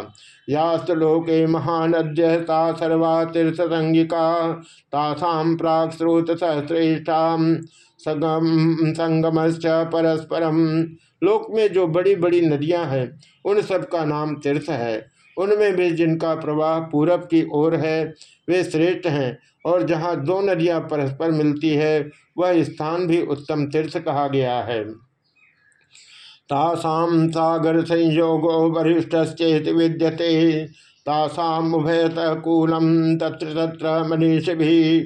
यास्तलोके महानद्यता सर्वा तीर्थ संगिका तासाम प्राग स्रोत सहश्रेष्ठा संगम संगमश्च परस्परम। लोक में जो बड़ी बड़ी नदियाँ हैं, उन सब का नाम तीर्थ है। उनमें भी जिनका प्रवाह पूरब की ओर है, वे श्रेष्ठ हैं और जहाँ दो नदियाँ परस्पर मिलती है, वह स्थान भी उत्तम तीर्थ कहा गया है। तासाम सागर संयोगो वरिष्ठश्चेत विद्यते। तासाम उभयतः कूलम तत्र तत्र मनीषि भी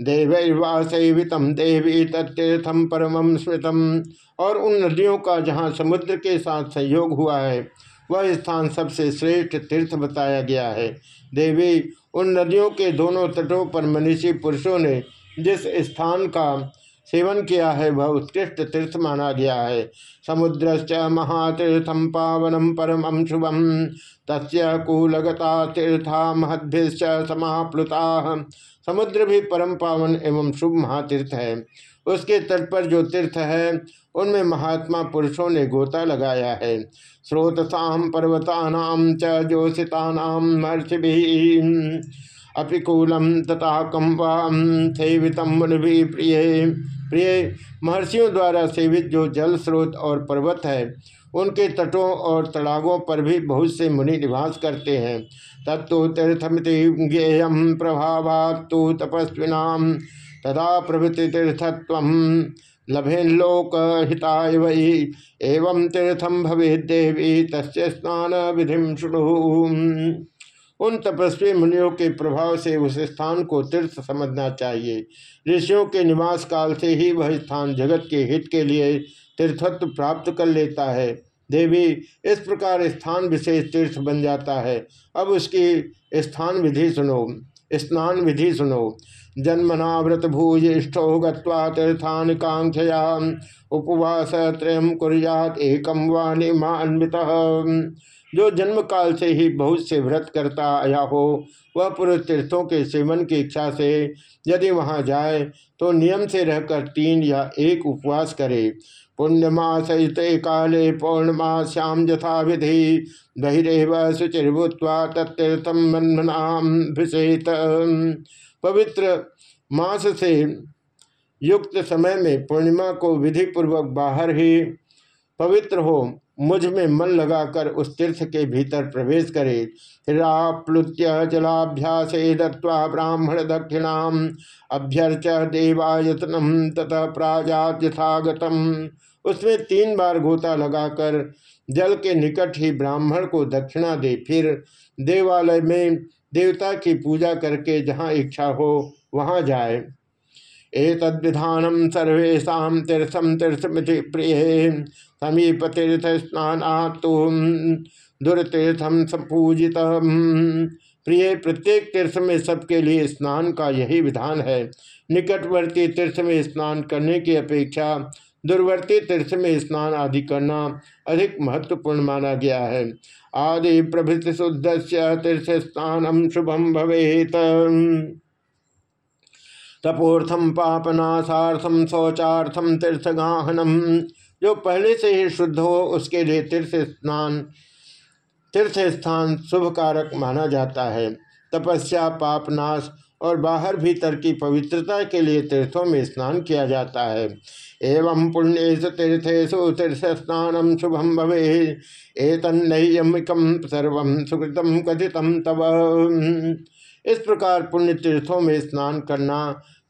देवैर्वासवितम देवी तत्तीर्थम परमम स्मृतम। और उन नदियों का जहाँ समुद्र के साथ संयोग हुआ है वह स्थान सबसे श्रेष्ठ तीर्थ बताया गया है। देवी, उन नदियों के दोनों तटों पर मनीषी पुरुषों ने जिस स्थान का सेवन किया है, वह उत्कृष्ट तीर्थ माना गया है। समुद्रश्च महातीर्थम पावनम परम शुभम तस्य कूलगता तीर्था महद्भिश्च समाप्लुता। समुद्र भी परम पावन एवं शुभ महातीर्थ है। उसके तट पर जो तीर्थ है, उनमें महात्मा पुरुषों ने गोता लगाया है। स्रोतसाम पर्वतानाम च जोषितानाम महर्षि अपिकूलम तथा कम सेवितम मुनि प्रिय। प्रिय, महर्षियों द्वारा सेवित जो जल स्रोत और पर्वत है, उनके तटों और तड़ागों पर भी बहुत से मुनि निवास करते हैं। तत्व तीर्थमिति ज्ञेयम प्रभावात्तु तपस्विनाम तदा प्रभृति तीर्थत्व लभेन्लोक हिताय वही एवं तीर्थम भवे देवी तस्य स्नान विधि शुणु उन तपस्वी मुनियों के प्रभाव से उस स्थान को तीर्थ समझना चाहिए। ऋषियों के निवास काल से ही वह स्थान जगत के हित के लिए तीर्थत्व प्राप्त कर लेता है। देवी, इस प्रकार स्थान विशेष तीर्थ बन जाता है। अब उसकी स्थान विधि सुनो। स्नान विधि सुनो। जन्मना व्रत भूयिष्ठो गत्वा कांक्षया उपवास त्रयम कुरियात एकम वाणिमान्वित जो जन्म काल से ही बहुत से व्रत करता आया हो, वह पुरुष तीर्थों के सेवन की इच्छा से यदि वहाँ जाए तो नियम से रहकर तीन या एक उपवास करे। पुण्यमास काले पौर्णमाश्याम यथा विधि बहिरेव शुचिर्भूत्वा तत्तीर्थम मनमनाभिषेत पवित्र मास से युक्त समय में पूर्णिमा को विधि पूर्वक बाहर ही पवित्र हो, मुझमें मन लगाकर उस तीर्थ के भीतर प्रवेश करे। हिराप्लुत्य जलाभ्यास दत्वा ब्राह्मण दक्षिणाम, अभ्यर्च देवायतनम तथा प्राजात यथागतम उसमें तीन बार गोता लगाकर जल के निकट ही ब्राह्मण को दक्षिणा दे। फिर देवालय में देवता की पूजा करके जहाँ इच्छा हो, वहाँ जाए। एतद्विधानम सर्वेशा तीर्थम तीर्थमिति प्रिय समीप तीर्थ स्नान दुर्तीर्थम सपूजित प्रिय, प्रत्येक तीर्थ में सबके लिए स्नान का यही विधान है। निकटवर्ती तीर्थ में स्नान करने की अपेक्षा दुर्वर्ती तीर्थ में स्नान आदि करना अधिक महत्वपूर्ण माना गया है। आदि प्रभृति शुद्ध से तीर्थ स्नान शुभम भवेत। तपोर्थम पापनाशार्थम शौचार्थम तीर्थगाहनम जो पहले से ही शुद्ध हो, उसके लिए तीर्थ स्नान तीर्थ स्थान शुभ कारक माना जाता है। तपस्या, पापनाश और बाहर भीतर की पवित्रता के लिए तीर्थों में स्नान किया जाता है। एवं पुण्येश तीर्थेशु तीर्थ स्नान शुभम भवे एतन्नयमिकम सर्व सुकृतम कथितम तब इस प्रकार पुण्य तीर्थों में स्नान करना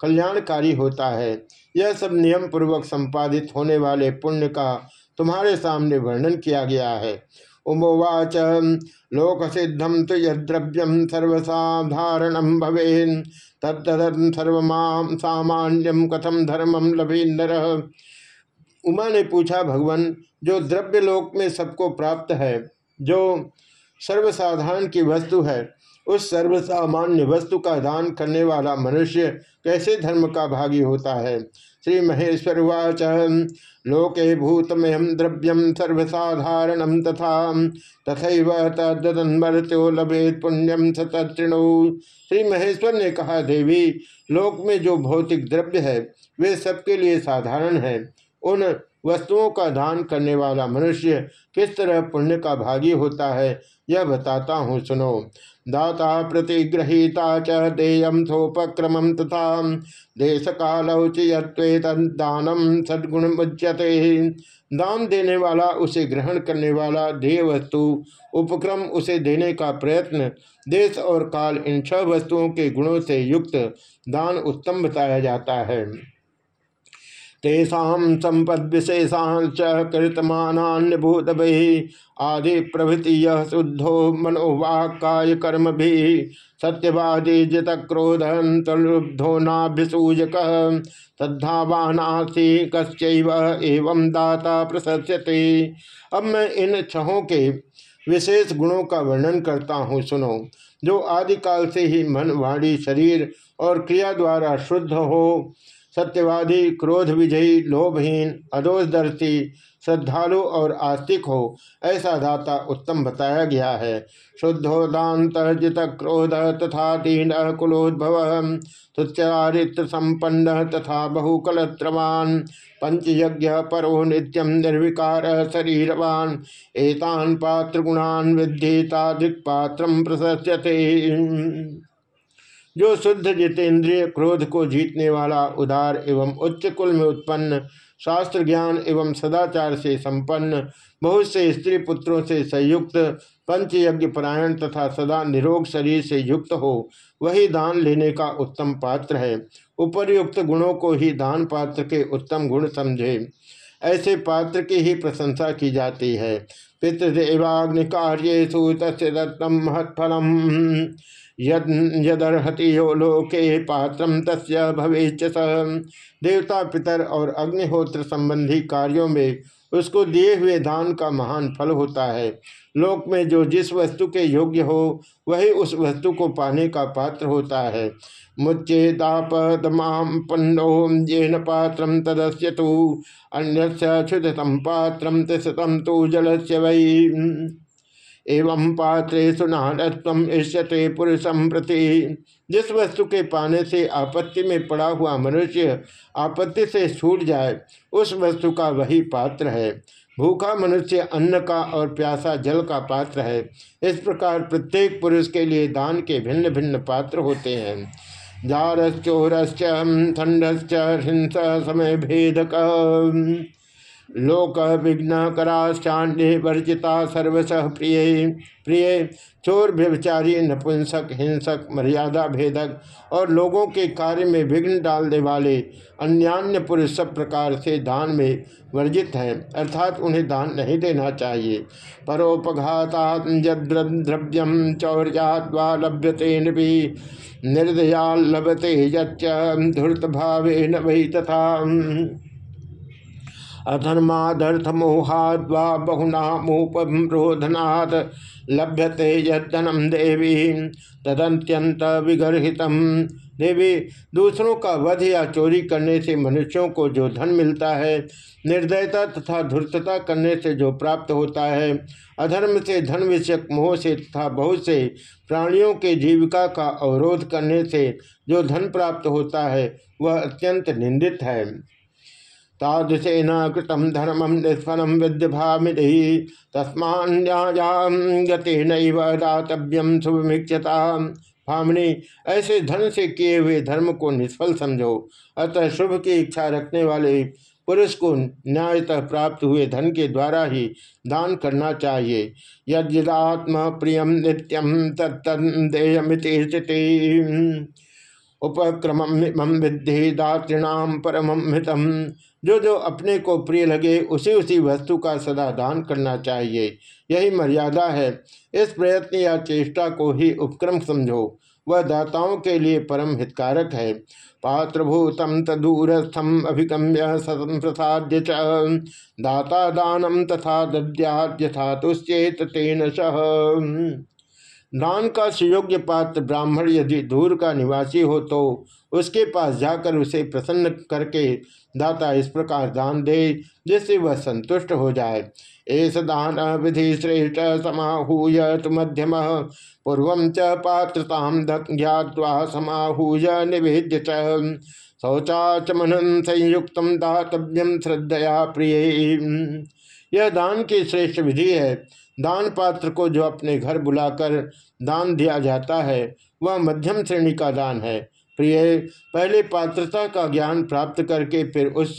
कल्याणकारी होता है। यह सब नियम पूर्वक संपादित होने वाले पुण्य का तुम्हारे सामने वर्णन किया गया है। उमोवाच लोक सिद्धम तो यद्रव्यम सर्वसाधारण भवे तत्द सर्वमाम सामान्यम कथम धर्मम लभे नर उमा ने पूछा, भगवान, जो द्रव्य लोक में सबको प्राप्त है, जो सर्वसाधारण की वस्तु है, उस सर्वसामान्य वस्तु का दान करने वाला मनुष्य कैसे धर्म का भागी होता है? श्री महेश्वर वाच लोके भूतमयम द्रव्यम सर्वसाधारण तथा तथा तदन्मर्त्यो लभेत पुण्यम सतृणु श्री महेश्वर ने कहा, देवी, लोक में जो भौतिक द्रव्य है, वे सबके लिए साधारण है। उन वस्तुओं का दान करने वाला मनुष्य किस तरह पुण्य का भागी होता है, यह बताता हूँ, सुनो। दाता प्रतिग्रहीता च देयम तथा देश कालौचियदानम सद्गुण मुच्यते दान देने वाला उसे ग्रहण करने वाला देय वस्तु, उपक्रम उसे देने का प्रयत्न, देश और काल इन छह वस्तुओं के गुणों से युक्त दान उत्तम बताया जाता है। तेषा संपद विशेषांच कृतमान्यभूत आदि प्रभृति यह शुद्धो मनोवाक्य कर्म भी सत्यवादी जित क्रोध तलुब्धो नाभ्यसूजक श्रद्धावानासी कश्चैव एवं दाता प्रशस्यते अब मैं इन छहों के विशेष गुणों का वर्णन करता हूँ, सुनो। जो आदिकाल से ही मन, वाणी, शरीर और क्रिया द्वारा शुद्ध हो सत्यवादी क्रोध विजयी लोभहीन, अदोषदर्शी, श्रद्धालु और आस्तिक हो, ऐसा दाता उत्तम बताया गया है। शुद्धोदात जित क्रोध तथा दीन कुलोद्भव तुच्चारित्र संपन्न तथा बहुकलत्रवान, पंचयज्ञ परो नित्यम निर्विकार शरीरवान, एतान पात्र गुणान विद्येता दिक्पात्र प्रशस्यते जो शुद्ध जितेंद्रिय क्रोध को जीतने वाला उदार एवं उच्च कुल में उत्पन्न शास्त्र ज्ञान एवं सदाचार से संपन्न, बहुत से स्त्री पुत्रों से संयुक्त, पंचयज्ञ परायण तथा सदा निरोग शरीर से युक्त हो, वही दान लेने का उत्तम पात्र है। उपर्युक्त गुणों को ही दान पात्र के उत्तम गुण समझे। ऐसे पात्र की ही प्रशंसा की जाती है। पितृदेवाग्नि कार्य तस्य दत्तम महत्फलम। यदर्हति यो लोके पात्रम तस्य भविष्य देवता पितर और अग्निहोत्र संबंधी कार्यों में उसको दिए हुए दान का महान फल होता है। लोक में जो जिस वस्तु के योग्य हो, वही उस वस्तु को पाने का पात्र होता है। मुच्चेदापदमाम पन्नो येन पात्रम तदस्य तो अन्य क्षुदतम पात्रम तिशतम तो से वही एवं पात्रे सुनानत्म इष्यते पुरुषम प्रति। जिस वस्तु के पाने से आपत्ति में पड़ा हुआ मनुष्य आपत्ति से छूट जाए, उस वस्तु का वही पात्र है। भूखा मनुष्य अन्न का और प्यासा जल का पात्र है। इस प्रकार प्रत्येक पुरुष के लिए दान के भिन्न भिन्न पात्र होते हैं। जारश्चोरश्च, ठंडश्च, हिंसा समय भेदक। लोक विघ्न कराश्चाण्य वर्जिता सर्वश प्रिय प्रिय। चोर व्यवचारी नपुंसक, हिंसक, मर्यादा भेदक और लोगों के कार्य में विघ्न डालने वाले अन्यान्य पुरुष सब प्रकार से दान में वर्जित हैं, अर्थात उन्हें दान नहीं देना चाहिए। परोपघाता द्रव्यम चौर्याद्वा लभ्यते नृपी निर्दया लभते यूर्त भावे न वही तथा। अधर्मादर्थमोहाद्वा बहुनामोपरोधनात् लभ्यते यदनम देवी तदंत्यंत विगर्हित देवी, दूसरों का वध या चोरी करने से मनुष्यों को जो धन मिलता है, निर्दयता तथा धूर्तता करने से जो प्राप्त होता है, अधर्म से धन विषयक मोह से तथा बहुत से प्राणियों के जीविका का अवरोध करने से जो धन प्राप्त होता है, वह अत्यंत निंदित है। तादृशेन कृतम धर्मम निष्फलम विद्य भामिधि गति गतेन दातव्यम शुभमीक्षता भामनी, ऐसे धन से किए हुए धर्म को निष्फल समझो। अतः शुभ की इच्छा रखने वाले पुरुष को न्यायतः प्राप्त हुए धन के द्वारा ही दान करना चाहिए। यदात्म प्रियम नित्यम तत्तेयमिति स्थिति उपक्रम विद्धि दातृणाम परम हितम। जो जो अपने को प्रिय लगे, उसी उसी वस्तु का सदा दान करना चाहिए। यही मर्यादा है। इस प्रयत्न या चेष्टा को ही उपक्रम समझो। वह दाताओं के लिए परम हितकारक है। पात्रभूतम तदूरस्थम अभिगम्य सतम प्रसाद्य दाता दानम तथा दद्याद्यथा तुश्चेत तेन सह दान का सुयोग्य पात्र ब्राह्मण यदि दूर का निवासी हो तो उसके पास जाकर उसे प्रसन्न करके दाता इस प्रकार दान दे, जिससे वह संतुष्ट हो जाए। एस दान विधि श्रेष्ठ समाहूय मध्यम, पूर्व च पात्रता ज्ञावा समाहूय निवेद्य शौचाचमन संयुक्त दातव्यम श्रद्धया प्रिय। यह दान की श्रेष्ठ विधि है। दान पात्र को जो अपने घर बुलाकर दान दिया जाता है, वह मध्यम श्रेणी का दान है। प्रिय, पहले पात्रता का ज्ञान प्राप्त करके फिर उस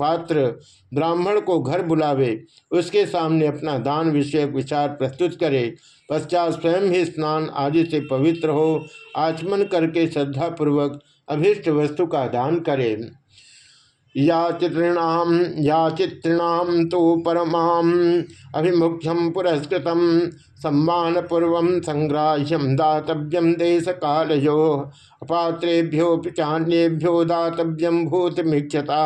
पात्र ब्राह्मण को घर बुलावे, उसके सामने अपना दान विषय विचार प्रस्तुत करे। पश्चात स्वयं ही स्नान आदि से पवित्र हो, आचमन करके श्रद्धापूर्वक अभीष्ट वस्तु का दान करे। याचितृणाम याचितृणाम तो परमाम। अभिमुख्यम पुरस्कृत सम्मान पूर्व संग्राह्यम दातव्यम देश कालयो अपात्रेभ्यो चान्येभ्यो दातव्यम भूतमीक्षता।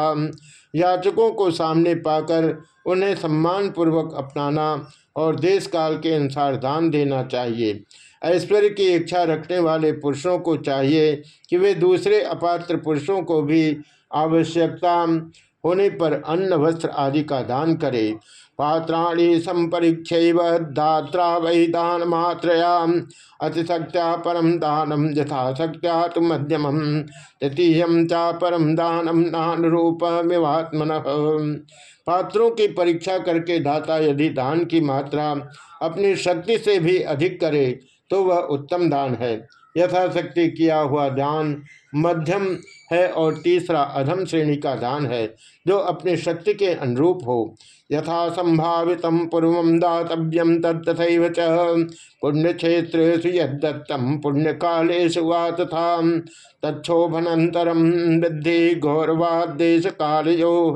याचकों को सामने पाकर उन्हें सम्मान पूर्वक अपनाना और देश काल के अनुसार दान देना चाहिए। ऐश्वर्य की इच्छा रखने वाले पुरुषों को चाहिए कि वे दूसरे अपात्र पुरुषों को भी आवश्यकता होने पर अन्न, वस्त्र आदि का दान करे। पात्राणी संपरीक्ष दात्रा वही दान मात्रया अतिशक्त्या परम दानम यथाशक्त्या तो मध्यम। तृतीय चा परम दानम नान रूपमिवात्मन पात्रों की परीक्षा करके दाता यदि दान की मात्रा अपनी शक्ति से भी अधिक करे तो वह उत्तम दान है। यथाशक्ति किया हुआ दान मध्यम है और तीसरा अधम श्रेणी का दान है, जो अपनी शक्ति के अनुरूप हो। यथा संभावित पूर्व दातव्यम तथा पुण्य क्षेत्र यदत्तम पुण्य कालेशु तथा। तक्षोभनतरम वृद्धि गौरवादेश कालयो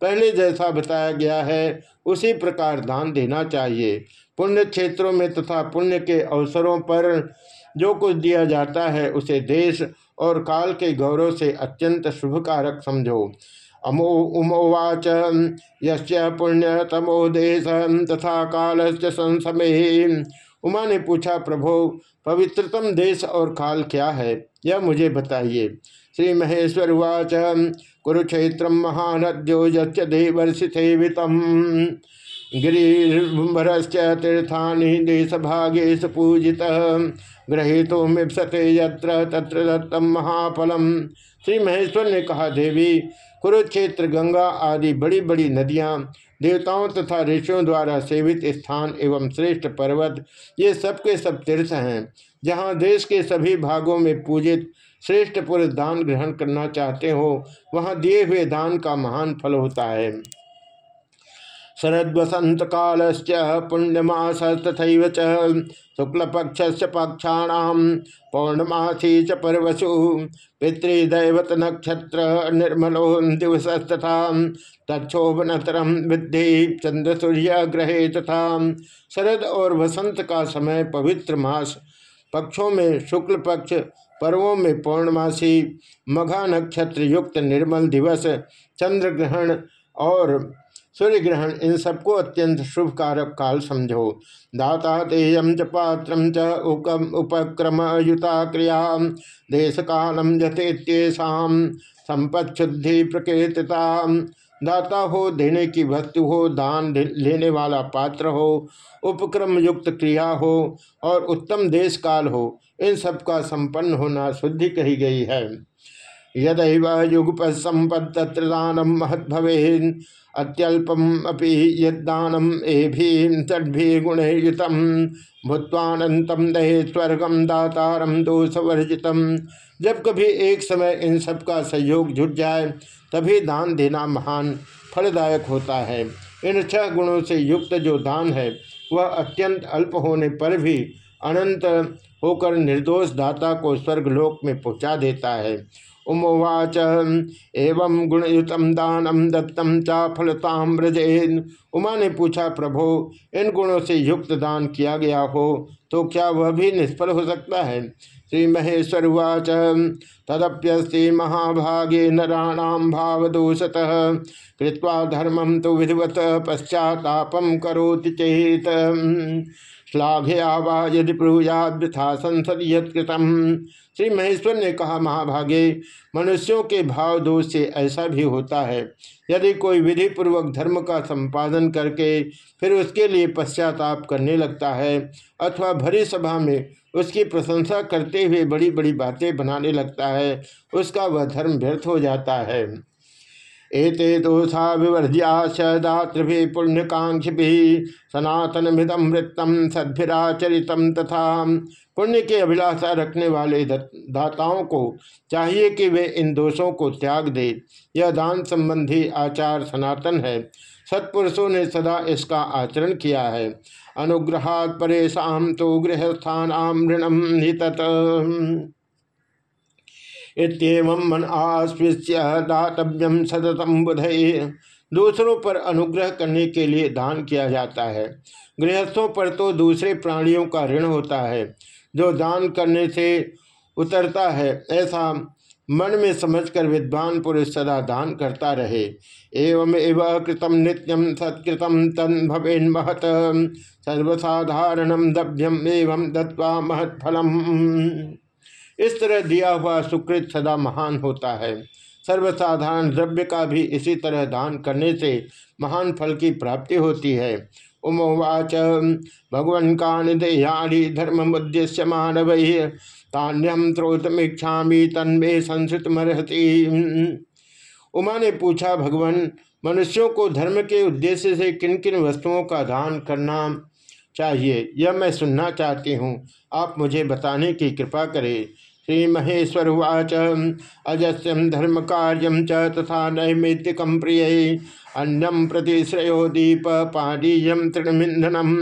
पहले जैसा बताया गया है, उसी प्रकार दान देना चाहिए। पुण्य क्षेत्रों में तथा पुण्य के अवसरों पर जो कुछ दिया जाता है, उसे देश और काल के गौरव से अत्यंत शुभकारक समझो। अमो उमोवाच यस्य पुण्य तमो देश तथा काल से संसमे। उमा ने पूछा, प्रभो, पवित्रतम देश और काल क्या है? यह मुझे बताइए। श्री महेश्वर उवाच कुरुक्षेत्र महानद्यो सेवितम गिरीभरश्च तीर्थानि देश भागेश पूजित। ग्रहीतो मिपसते यत्र तत्र दत्तम महाफलम। श्री महेश्वर ने कहा, देवी, कुरुक्षेत्र, गंगा आदि बड़ी बड़ी नदियाँ, देवताओं तथा ऋषियों द्वारा सेवित स्थान एवं श्रेष्ठ पर्वत, ये सब के सब तीर्थ हैं। जहाँ देश के सभी भागों में पूजित श्रेष्ठ पुरुष दान ग्रहण करना चाहते हो, वहाँ दिए हुए दान का महान फल होता है। शरद वसंत काल पुण्यमास तथा शुक्लपक्ष पक्षाण पौर्णमासी च परवसु पितृदैवत नक्षत्र निर्मलो दिवसस्तथा तक्षोभनतरम विद्धि चंद्र सूर्य ग्रहे तथा शरद और वसंत का समय पवित्र मास। पक्षों में शुक्ल पक्ष पर्वों में पौर्णमासी, मघा नक्षत्र युक्त निर्मल दिवस चंद्र ग्रहण और सूर्य ग्रहण इन सबको अत्यंत शुभ कारक काल समझो। दाता तेयम च पात्र च उपक्रम युता क्रिया देश कालम जतेषा संपत्शुद्धि प्रकृतता दाता हो, देने की वस्तु हो, दान लेने वाला पात्र हो उपक्रम युक्त क्रिया हो और उत्तम देश काल हो, इन सब का संपन्न होना शुद्धि कही गई है। यदैव युगप संपद तत्र दानम महद अत्यल्पम अपि यदानम एभी तड्भी गुणयुत भूतवानंतम दहे स्वर्गम दातारम दोषवर्जितम। जब कभी एक समय इन सब का सहयोग जुट जाए, तभी दान देना महान फलदायक होता है। इन छह गुणों से युक्त जो दान है, वह अत्यंत अल्प होने पर भी अनंत होकर निर्दोष दाता को स्वर्गलोक में पहुँचा देता है। उमोवाच। एवं गुणयुत दानम दत्तम चा फलताम व्रजेन उमा ने पूछा, प्रभो, इन गुणों से युक्त दान किया गया हो तो क्या वह भी निष्फल हो सकता है? श्री महेश्वर उवाच। तदप्यस्ति महाभागे नराणाम भावदोषत। कृत्वा धर्मम तो विधिवत पश्चातापम करोति चेत। श्लाघया वा यदि वृथा संसद यत्कृतम श्री महेश्वर ने कहा, महाभागे, मनुष्यों के भाव दोष से ऐसा भी होता है। यदि कोई विधि पूर्वक धर्म का संपादन करके फिर उसके लिए पश्चाताप करने लगता है अथवा भरी सभा में उसकी प्रशंसा करते हुए बड़ी बड़ी बातें बनाने लगता है, उसका वह धर्म व्यर्थ हो जाता है। एते दोषा विवर्ज्याश दातृभि पुण्यकांक्षि सनातन मृतम वृत्तम सद्भिराचरित तथा पुण्य के अभिलाषा रखने वाले दाताओं को चाहिए कि वे इन दोषों को त्याग दे। यह दान संबंधी आचार सनातन है। सत्पुरुषों ने सदा इसका आचरण किया है। अनुग्रहात परेशान तो गृहस्थान ऋणम ही इतम मन आस्पृश्य दातव्यम सततम बुधय। दूसरों पर अनुग्रह करने के लिए दान किया जाता है। गृहस्थों पर तो दूसरे प्राणियों का ऋण होता है। जो दान करने से उतरता है, ऐसा मन में समझकर विद्वान पुरुष सदा दान करता रहे। एवं एव कृतम नित्यम सत्कृतम तन भवेन महत। सर्वसाधारणम दभ्यम एवं दत्वा महत फलम इस तरह दिया हुआ सुकृत सदा महान होता है। सर्वसाधारण द्रव्य का भी इसी तरह दान करने से महान फल की प्राप्ति होती है। उमोवाच, भगवन का निदेयाणी धर्म उद्देश्य मानव तान्यम त्रोतमीक्षा तन्मे संस्कृत मरहती उमा ने पूछा, भगवान, मनुष्यों को धर्म के उद्देश्य से किन किन वस्तुओं का दान करना चाहिए? यह मैं सुनना चाहती हूँ। आप मुझे बताने की कृपा करें। श्री महेश्वर उवाच। अजस्यम धर्म कार्यम च तथा नैमित्तिकम प्रिय। अन्यम प्रति श्रेयो दीप पानीयम तृणमिंधनम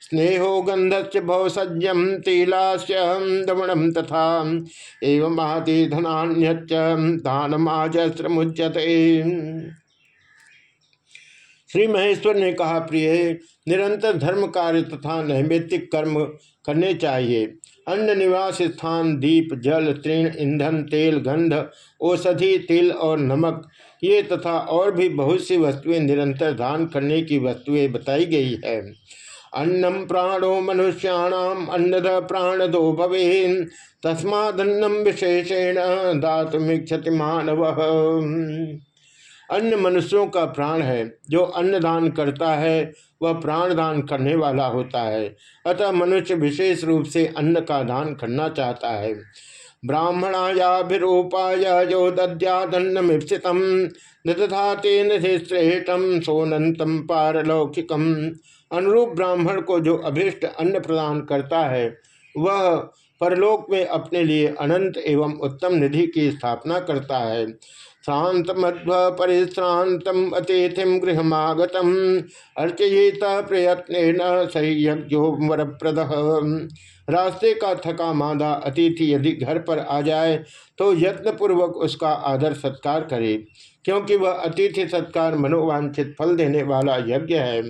स्नेहो गंधस्य भवसज्यम तिलास्य दमनम तथा। एवं आदि धनान्यच दानमाजस्रमुच्यते। श्री महेश्वर ने कहा, प्रिय, निरंतर धर्म कार्य तथा नैमित्तिक कर्म करने चाहिए। अन्न निवास स्थान, दीप, जल, तृण, ईंधन, तेल, गंध, औषधि, तिल और नमक। ये तथा और भी बहुत सी वस्तुएँ निरंतर दान करने की वस्तुएँ बताई गई है। अन्नम प्राणो मनुष्याणाम अन्नद प्राण दो भवे तस्मादन्नम विशेषेण दातुमिक्षति मानव। अन्न मनुष्यों का प्राण है, जो अन्नदान करता है वह प्राण दान करने वाला होता है। अतः मनुष्य विशेष रूप से अन्न का दान करना चाहता है। ब्राह्मणायाभिरूपाय जो दद्यादन्नमीप्सितम नथा तेन श्रेष्ठम सोनंतम पारलौकिकम। अनुरूप ब्राह्मण को जो अभिष्ट अन्न प्रदान करता है, वह परलोक में अपने लिए अनंत एवं उत्तम निधि की स्थापना करता है। शांत मध्व परिश्रांतम अतिथिम गृहमागतम अर्चयेत प्रयत्न सही वरप्रद। रास्ते का थका मादा अतिथि यदि घर पर आ जाए तो यत्नपूर्वक उसका आदर सत्कार करे, क्योंकि वह अतिथि सत्कार मनोवांछित फल देने वाला यज्ञ है।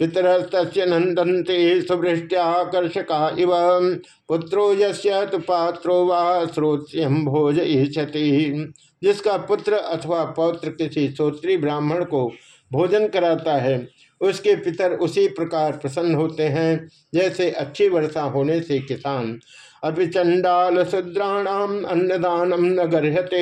पितरस्त नंदनते सुवृष्ट्याकर्षका इव, पुत्रो यस्य तो पात्रो वा श्रोत्स्यम भोज जिसका पुत्र अथवा पौत्र किसी श्रोत्री ब्राह्मण को भोजन कराता है, उसके पितर उसी प्रकार प्रसन्न होते हैं, जैसे अच्छी वर्षा होने से किसान। अभी चंडाल शुद्राणाम अन्नदानम न गर्हते।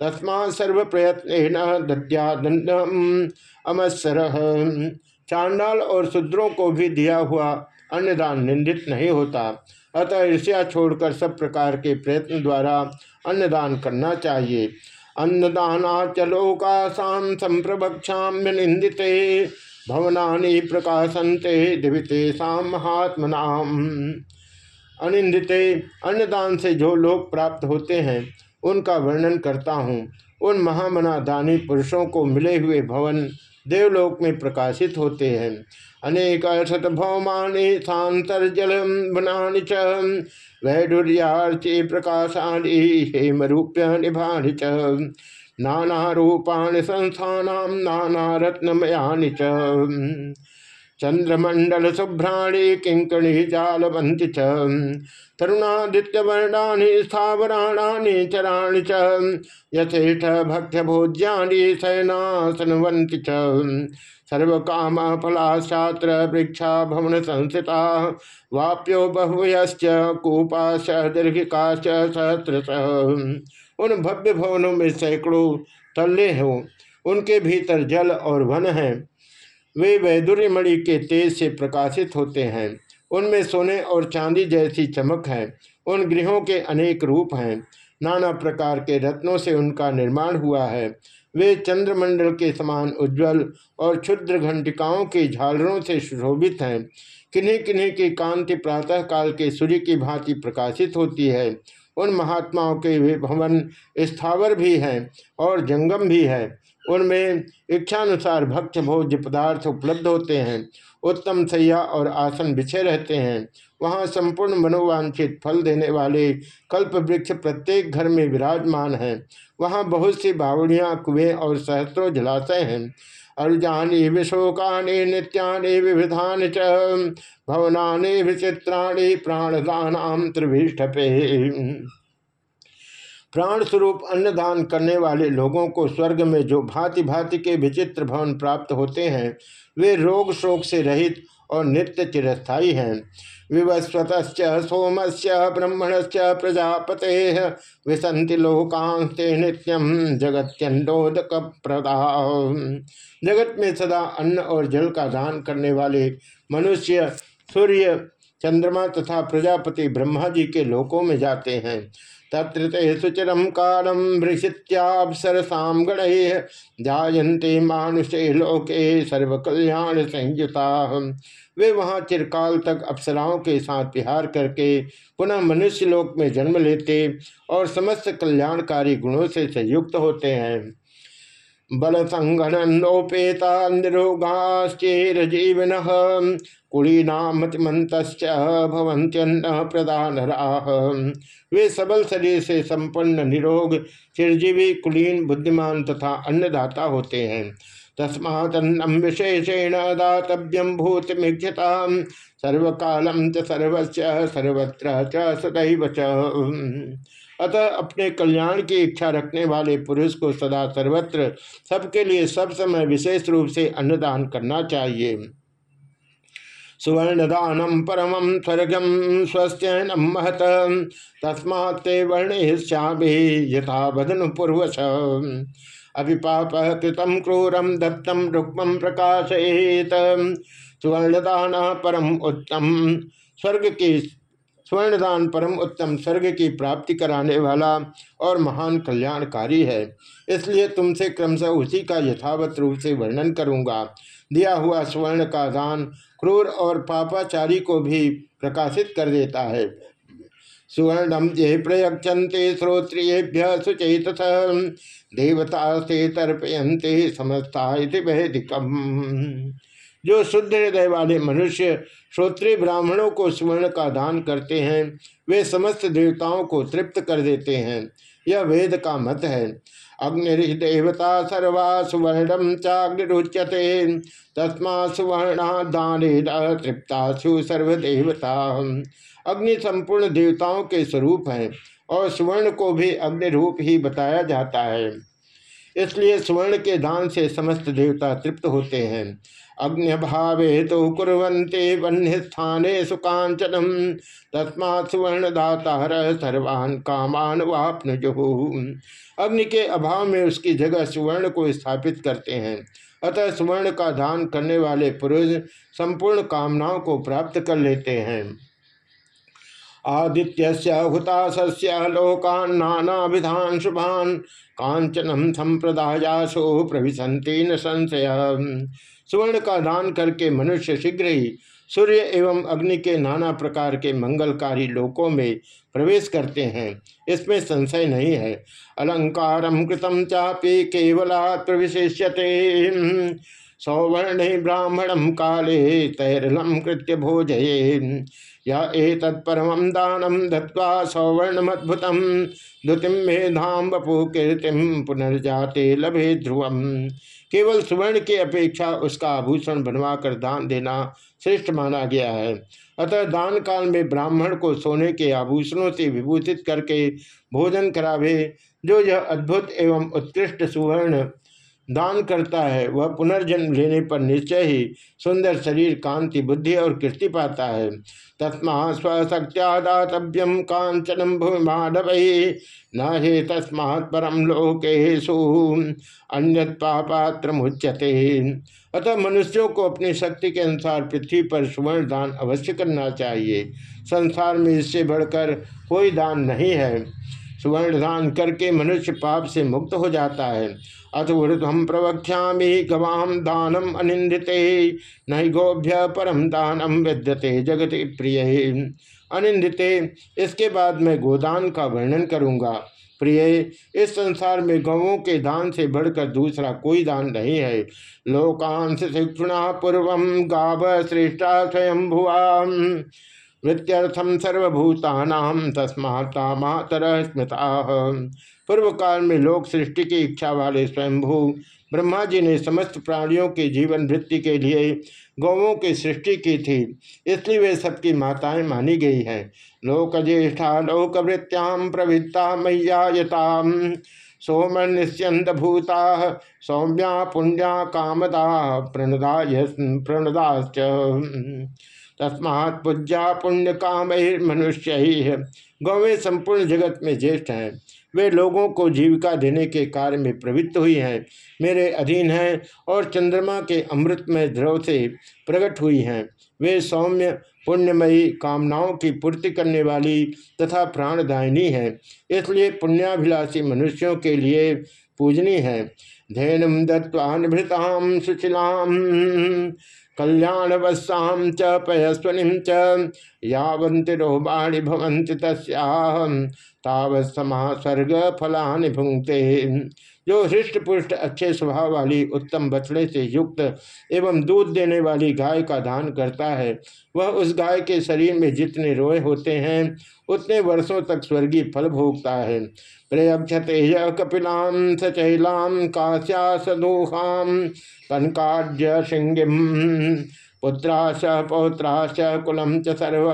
तस्मा सर्व प्रयत्न दद्यादंडम अमत्सर। चांडाल और शूद्रों को भी दिया हुआ अन्नदान निंदित नहीं होता। अतः ईर्ष्या छोड़कर सब प्रकार के प्रयत्न द्वारा अन्नदान करना चाहिए। अन्नदाना चलोकाशाम संप्रभक्षा निंदिते भवनानि प्रकाशनते दिवितेषाम महात्मनाम अनिंदिते अन्नदान से जो लोग प्राप्त होते हैं, उनका वर्णन करता हूँ। उन महामना दानी पुरुषों को मिले हुए भवन देवलोक में प्रकाशित होते हैं। अनेक शत भौमानी सांतर्जल बनानि च। वैडुर्यार्चे प्रकाशानि हेमरूप्य निभानि च। नाना रूपाणि संस्थान नाना रत्नमयानि च। चंद्रमंडल शुभ्राणी किंकणी जालवंती च। तरुणादित्यवर्णानि, स्थावराणानि, चराणि च। यथेष्ट भक्ष्य भोज्यानि शयनासनवन्ति च। सर्वकाम फलाशात्र वृक्षा भवन संस्थिता वाप्यो बहुयश्च कूपाश दीर्घिकाश सहस्रश। उन भव्य भवनों में सैकड़ों तल्ले हो। उनके भीतर जल और वन है। वे वैदुर्यमणि के तेज से प्रकाशित होते हैं। उनमें सोने और चांदी जैसी चमक है। उन गृहों के अनेक रूप हैं। नाना प्रकार के रत्नों से उनका निर्माण हुआ है। वे चंद्रमंडल के समान उज्जवल और क्षुद्र घंटिकाओं के झालरों से शोभित हैं। किन्हीं किन्हीं की कांति प्रातः काल के सूर्य की भांति प्रकाशित होती है। उन महात्माओं के भवन स्थावर भी हैं और जंगम भी है। उनमें इच्छानुसार भक्ष भोज्य पदार्थ उपलब्ध होते हैं। उत्तम सैया और आसन बिछे रहते हैं। वहाँ संपूर्ण मनोवांछित फल देने वाले कल्प वृक्ष प्रत्येक घर में विराजमान हैं। वहाँ बहुत सी बावड़ियाँ, कुएँ और सहस्त्रों जलाशय हैं। अर्जानी विशोकानि नित्यानि विविधानि च विचित्राणि प्राणदान त्रिभिष्ठपे प्राण स्वरूप अन्नदान करने वाले लोगों को स्वर्ग में जो भांति भांति के विचित्र भवन प्राप्त होते हैं, वे रोग शोक से रहित और नित्य चिरस्थायी हैं। विवस्वत सोम से ब्रह्मण से प्रजापते विसंति लोकांते नित्यम जगत्यंडोदक प्रदा जगत में सदा अन्न और जल का दान करने वाले मनुष्य, सूर्य, चंद्रमा तथा प्रजापति ब्रह्मा जी के लोकों में जाते हैं। तत्र ते सुचिरम कालम वृषित्यापसरसाम गण जायन्ते मानुषे लोके सर्वकल्याण संयुता वे वहाँ चिरकाल तक अप्सराओं के साथ विहार करके पुनः मनुष्य लोक में जन्म लेते और समस्त कल्याणकारी गुणों से संयुक्त होते हैं। बल संघनोपेता निरोगाश्चेर जीवन कुलीनामतिमत भवंत्यन्न प्रधान वे सबल शरीर से संपन्न, निरोग, चिरजीवी, कुलीन, बुद्धिमान तथा अन्नदाता होते हैं। तस्मात्न्नम विशेषेण दातव्यम भूतमीक्षता सर्वकालम च सर्वस्य, सर्वत्र च सदैव च। अतः अपने कल्याण की इच्छा रखने वाले पुरुष को सदा सर्वत्र सबके लिए सब समय विशेष रूप से अन्नदान करना चाहिए। सुवर्णदानम परम स्वर्गम स्वस्थनम महत तस्मात्ते वर्णिष्यामि यथा वदन पूर्वश। अभिपाप कृतम क्रूरम दत्तम रुक्म प्रकाशयेत। सुवर्णदान परम उत्तम, स्वर्ग की स्वर्णदान परम उत्तम स्वर्ग की प्राप्ति कराने वाला और महान कल्याणकारी है। इसलिए तुमसे क्रमशः उसी का यथावत रूप से वर्णन करूँगा। दिया हुआ स्वर्ण का दान क्रूर और पापाचारी को भी प्रकाशित कर देता है। सुवर्णम जे प्रयक्षते श्रोत्रियेभ्य सुचेत देवता से तर्पयंते समस्ता वैदिकम। जो शुद्ध हृदय वाले मनुष्य श्रोत्रिय ब्राह्मणों को स्वर्ण का दान करते हैं, वे समस्त देवताओं को तृप्त कर देते हैं। यह वेद का मत है। अग्निदेवता सर्वा सुवर्णम चाग्निरुच्यते, तस्मा सुवर्णा दान तृप्तासु सर्वदेवता। अग्नि संपूर्ण देवताओं के स्वरूप है और सुवर्ण को भी अग्नि रूप ही बताया जाता है। इसलिए सुवर्ण के दान से समस्त देवता तृप्त होते हैं। अग्नि भावे तो कुरंते वन्य स्थाने सुकांचनम तस्मा सुवर्ण दाता सर्वान कामान वापनुजु अग्नि के अभाव में उसकी जगह सुवर्ण को स्थापित करते हैं। अतः सुवर्ण का दान करने वाले पुरुष संपूर्ण कामनाओं को प्राप्त कर लेते हैं। आदित्य हुताशस्य लोकान नाना विधान शुभान कांचनम संप्रदायासो प्रभिशंति न संशय सुवर्ण का दान करके मनुष्य शीघ्र ही सूर्य एवं अग्नि के नाना प्रकार के मंगलकारी लोकों में प्रवेश करते हैं। इसमें संशय नहीं है। अलंकारम कृतम चापी केवला प्रविशेष्यते सौवर्ण ब्राह्मणम काले तैरलम कृत्य भोजये या तत्परम दानम दत्वा सौवर्णमद्भुतम द्युतिम मेधाम बपु कीर्तिम पुनर्जाते लभे ध्रुवम। केवल सुवर्ण की अपेक्षा उसका आभूषण बनवाकर दान देना श्रेष्ठ माना गया है। अतः दान काल में ब्राह्मण को सोने के आभूषणों से विभूषित करके भोजन करावे, जो यह अद्भुत एवं उत्कृष्ट सुवर्ण दान करता है, वह पुनर्जन्म लेने पर निश्चय ही सुंदर शरीर, कांति, बुद्धि और कीर्ति पाता है। तस्मा स्वशक्त्यादातव्यम कांचनम भूमाधव, न हे तस्मा परम लोकेशु अन्य पापात्र मुच्यते अतः मनुष्यों को अपनी शक्ति के अनुसार पृथ्वी पर सुवर्ण दान अवश्य करना चाहिए। संसार में इससे बढ़कर कोई दान नहीं है। सुवर्ण दान करके मनुष्य पाप से मुक्त हो जाता है। अथ वृद्धम प्रवक्ष्यामी गवाम दानम अनिंदिते, नहीं गोभ्य परम दानम विद्यते जगति प्रिय। अनिंदिते, इसके बाद मैं गोदान का वर्णन करूँगा। प्रिय, इस संसार में गवों के दान से बढ़कर दूसरा कोई दान नहीं है। लोकांश शिक्षुणा पूर्व गाव श्रेष्ठा स्वयं भुआ मृत्यर्थम सर्वभूतानाम तस्माता मातर स्मृता। पूर्व काल में लोक सृष्टि की इच्छा वाले स्वयंभू ब्रह्मा जी ने समस्त प्राणियों के जीवन वृत्ति के लिए गौवों की सृष्टि की थी, इसलिए वे सबकी माताएँ मानी गई हैं। लोक ज्येष्ठा लोकवृत्त्याम प्रवृत्ता मैयायताम सोम निश्चंद भूता सौम्या पुण्या कामदा प्रणदा प्रणदाश्च। तस्मात् पूज्या पुण्य काम मनुष्य ही है गौवें संपूर्ण जगत में ज्येष्ठ हैं। वे लोगों को जीविका देने के कार्य में प्रवृत्त हुई हैं। मेरे अधीन हैं और चंद्रमा के अमृत में द्रव से प्रकट हुई हैं। वे सौम्य, पुण्यमयी कामनाओं की पूर्ति करने वाली तथा प्राणदायिनी हैं। इसलिए पुण्याभिलाषी मनुष्यों के लिए पूजनी है। धैनम दत्वानुभृताम सुशिलाम कल्याण वत्साम च पयस्वनिम च यावंति रोबाणी भवंति समासर्ग फलानि भुंगते जो हृष्ट पुष्ट अच्छे स्वभाव वाली उत्तम बछड़े से युक्त एवं दूध देने वाली गाय का दान करता है। वह उस गाय के शरीर में जितने रोए होते हैं, उतने वर्षों तक स्वर्गीय फल भोगता है। प्रयक्षते कपिलाम सचैलाम काश्या सदोहाम कनकाज्य सिंगिम पुत्राश पौत्राश कुलम च सर्व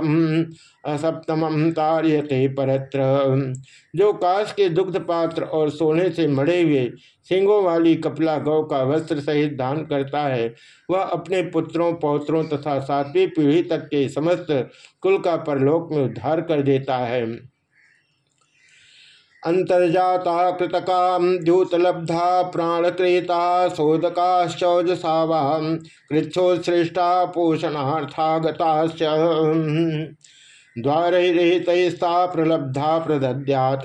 असप्तम तार्यते परत्र। जो काश के दुग्ध पात्र और सोने से मड़े हुए सिंगों वाली कपला गौ का वस्त्र सहित दान करता है, वह अपने पुत्रों, पौत्रों तथा सातवीं पीढ़ी तक के समस्त कुल का परलोक में उद्धार कर देता है। अंतर्जाता कृतका द्यूतलब्धा प्राणक्रेता शोधका शोधकाश्चौजसावा कृच्छोश्रेष्ठा पोषणार्थागताश्च। द्वारहिता प्रलब्धा प्रदद्यात।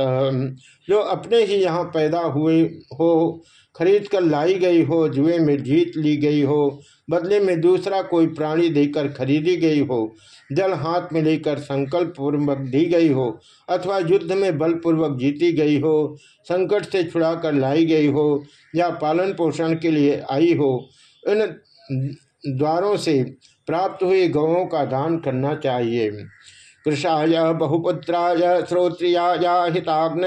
जो अपने ही यहाँ पैदा हुए हो खरीद कर लाई गई हो, जुए में जीत ली गई हो बदले में दूसरा कोई प्राणी देकर खरीदी गई हो, जल हाथ में लेकर संकल्प पूर्वक दी गई हो, अथवा युद्ध में बलपूर्वक जीती गई हो, संकट से छुड़ाकर लाई गई हो, या पालन पोषण के लिए आई हो, इन द्वारों से प्राप्त हुई गौों का दान करना चाहिए। कृषाय, बहुपुत्राय, श्रोत्रियाय हिताग्न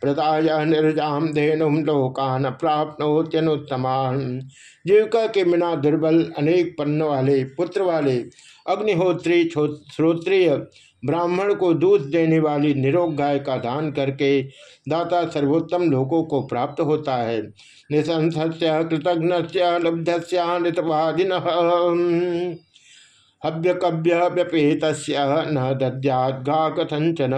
प्रदाय निर्जाम धेनुम लोकान प्राप्नोत्यनुत्तमान। जीविका के बिना दुर्बल अनेक पन्न वाले, पुत्र वाले, अग्निहोत्री श्रोत्रिय, ब्राह्मण को दूध देने वाली निरोग गाय का दान करके दाता सर्वोत्तम लोकों को प्राप्त होता है। निसंस्य कृतघ्न लब्धस्यावादिन हव्य कव्य व्यपेत न दद्यागा कथंचन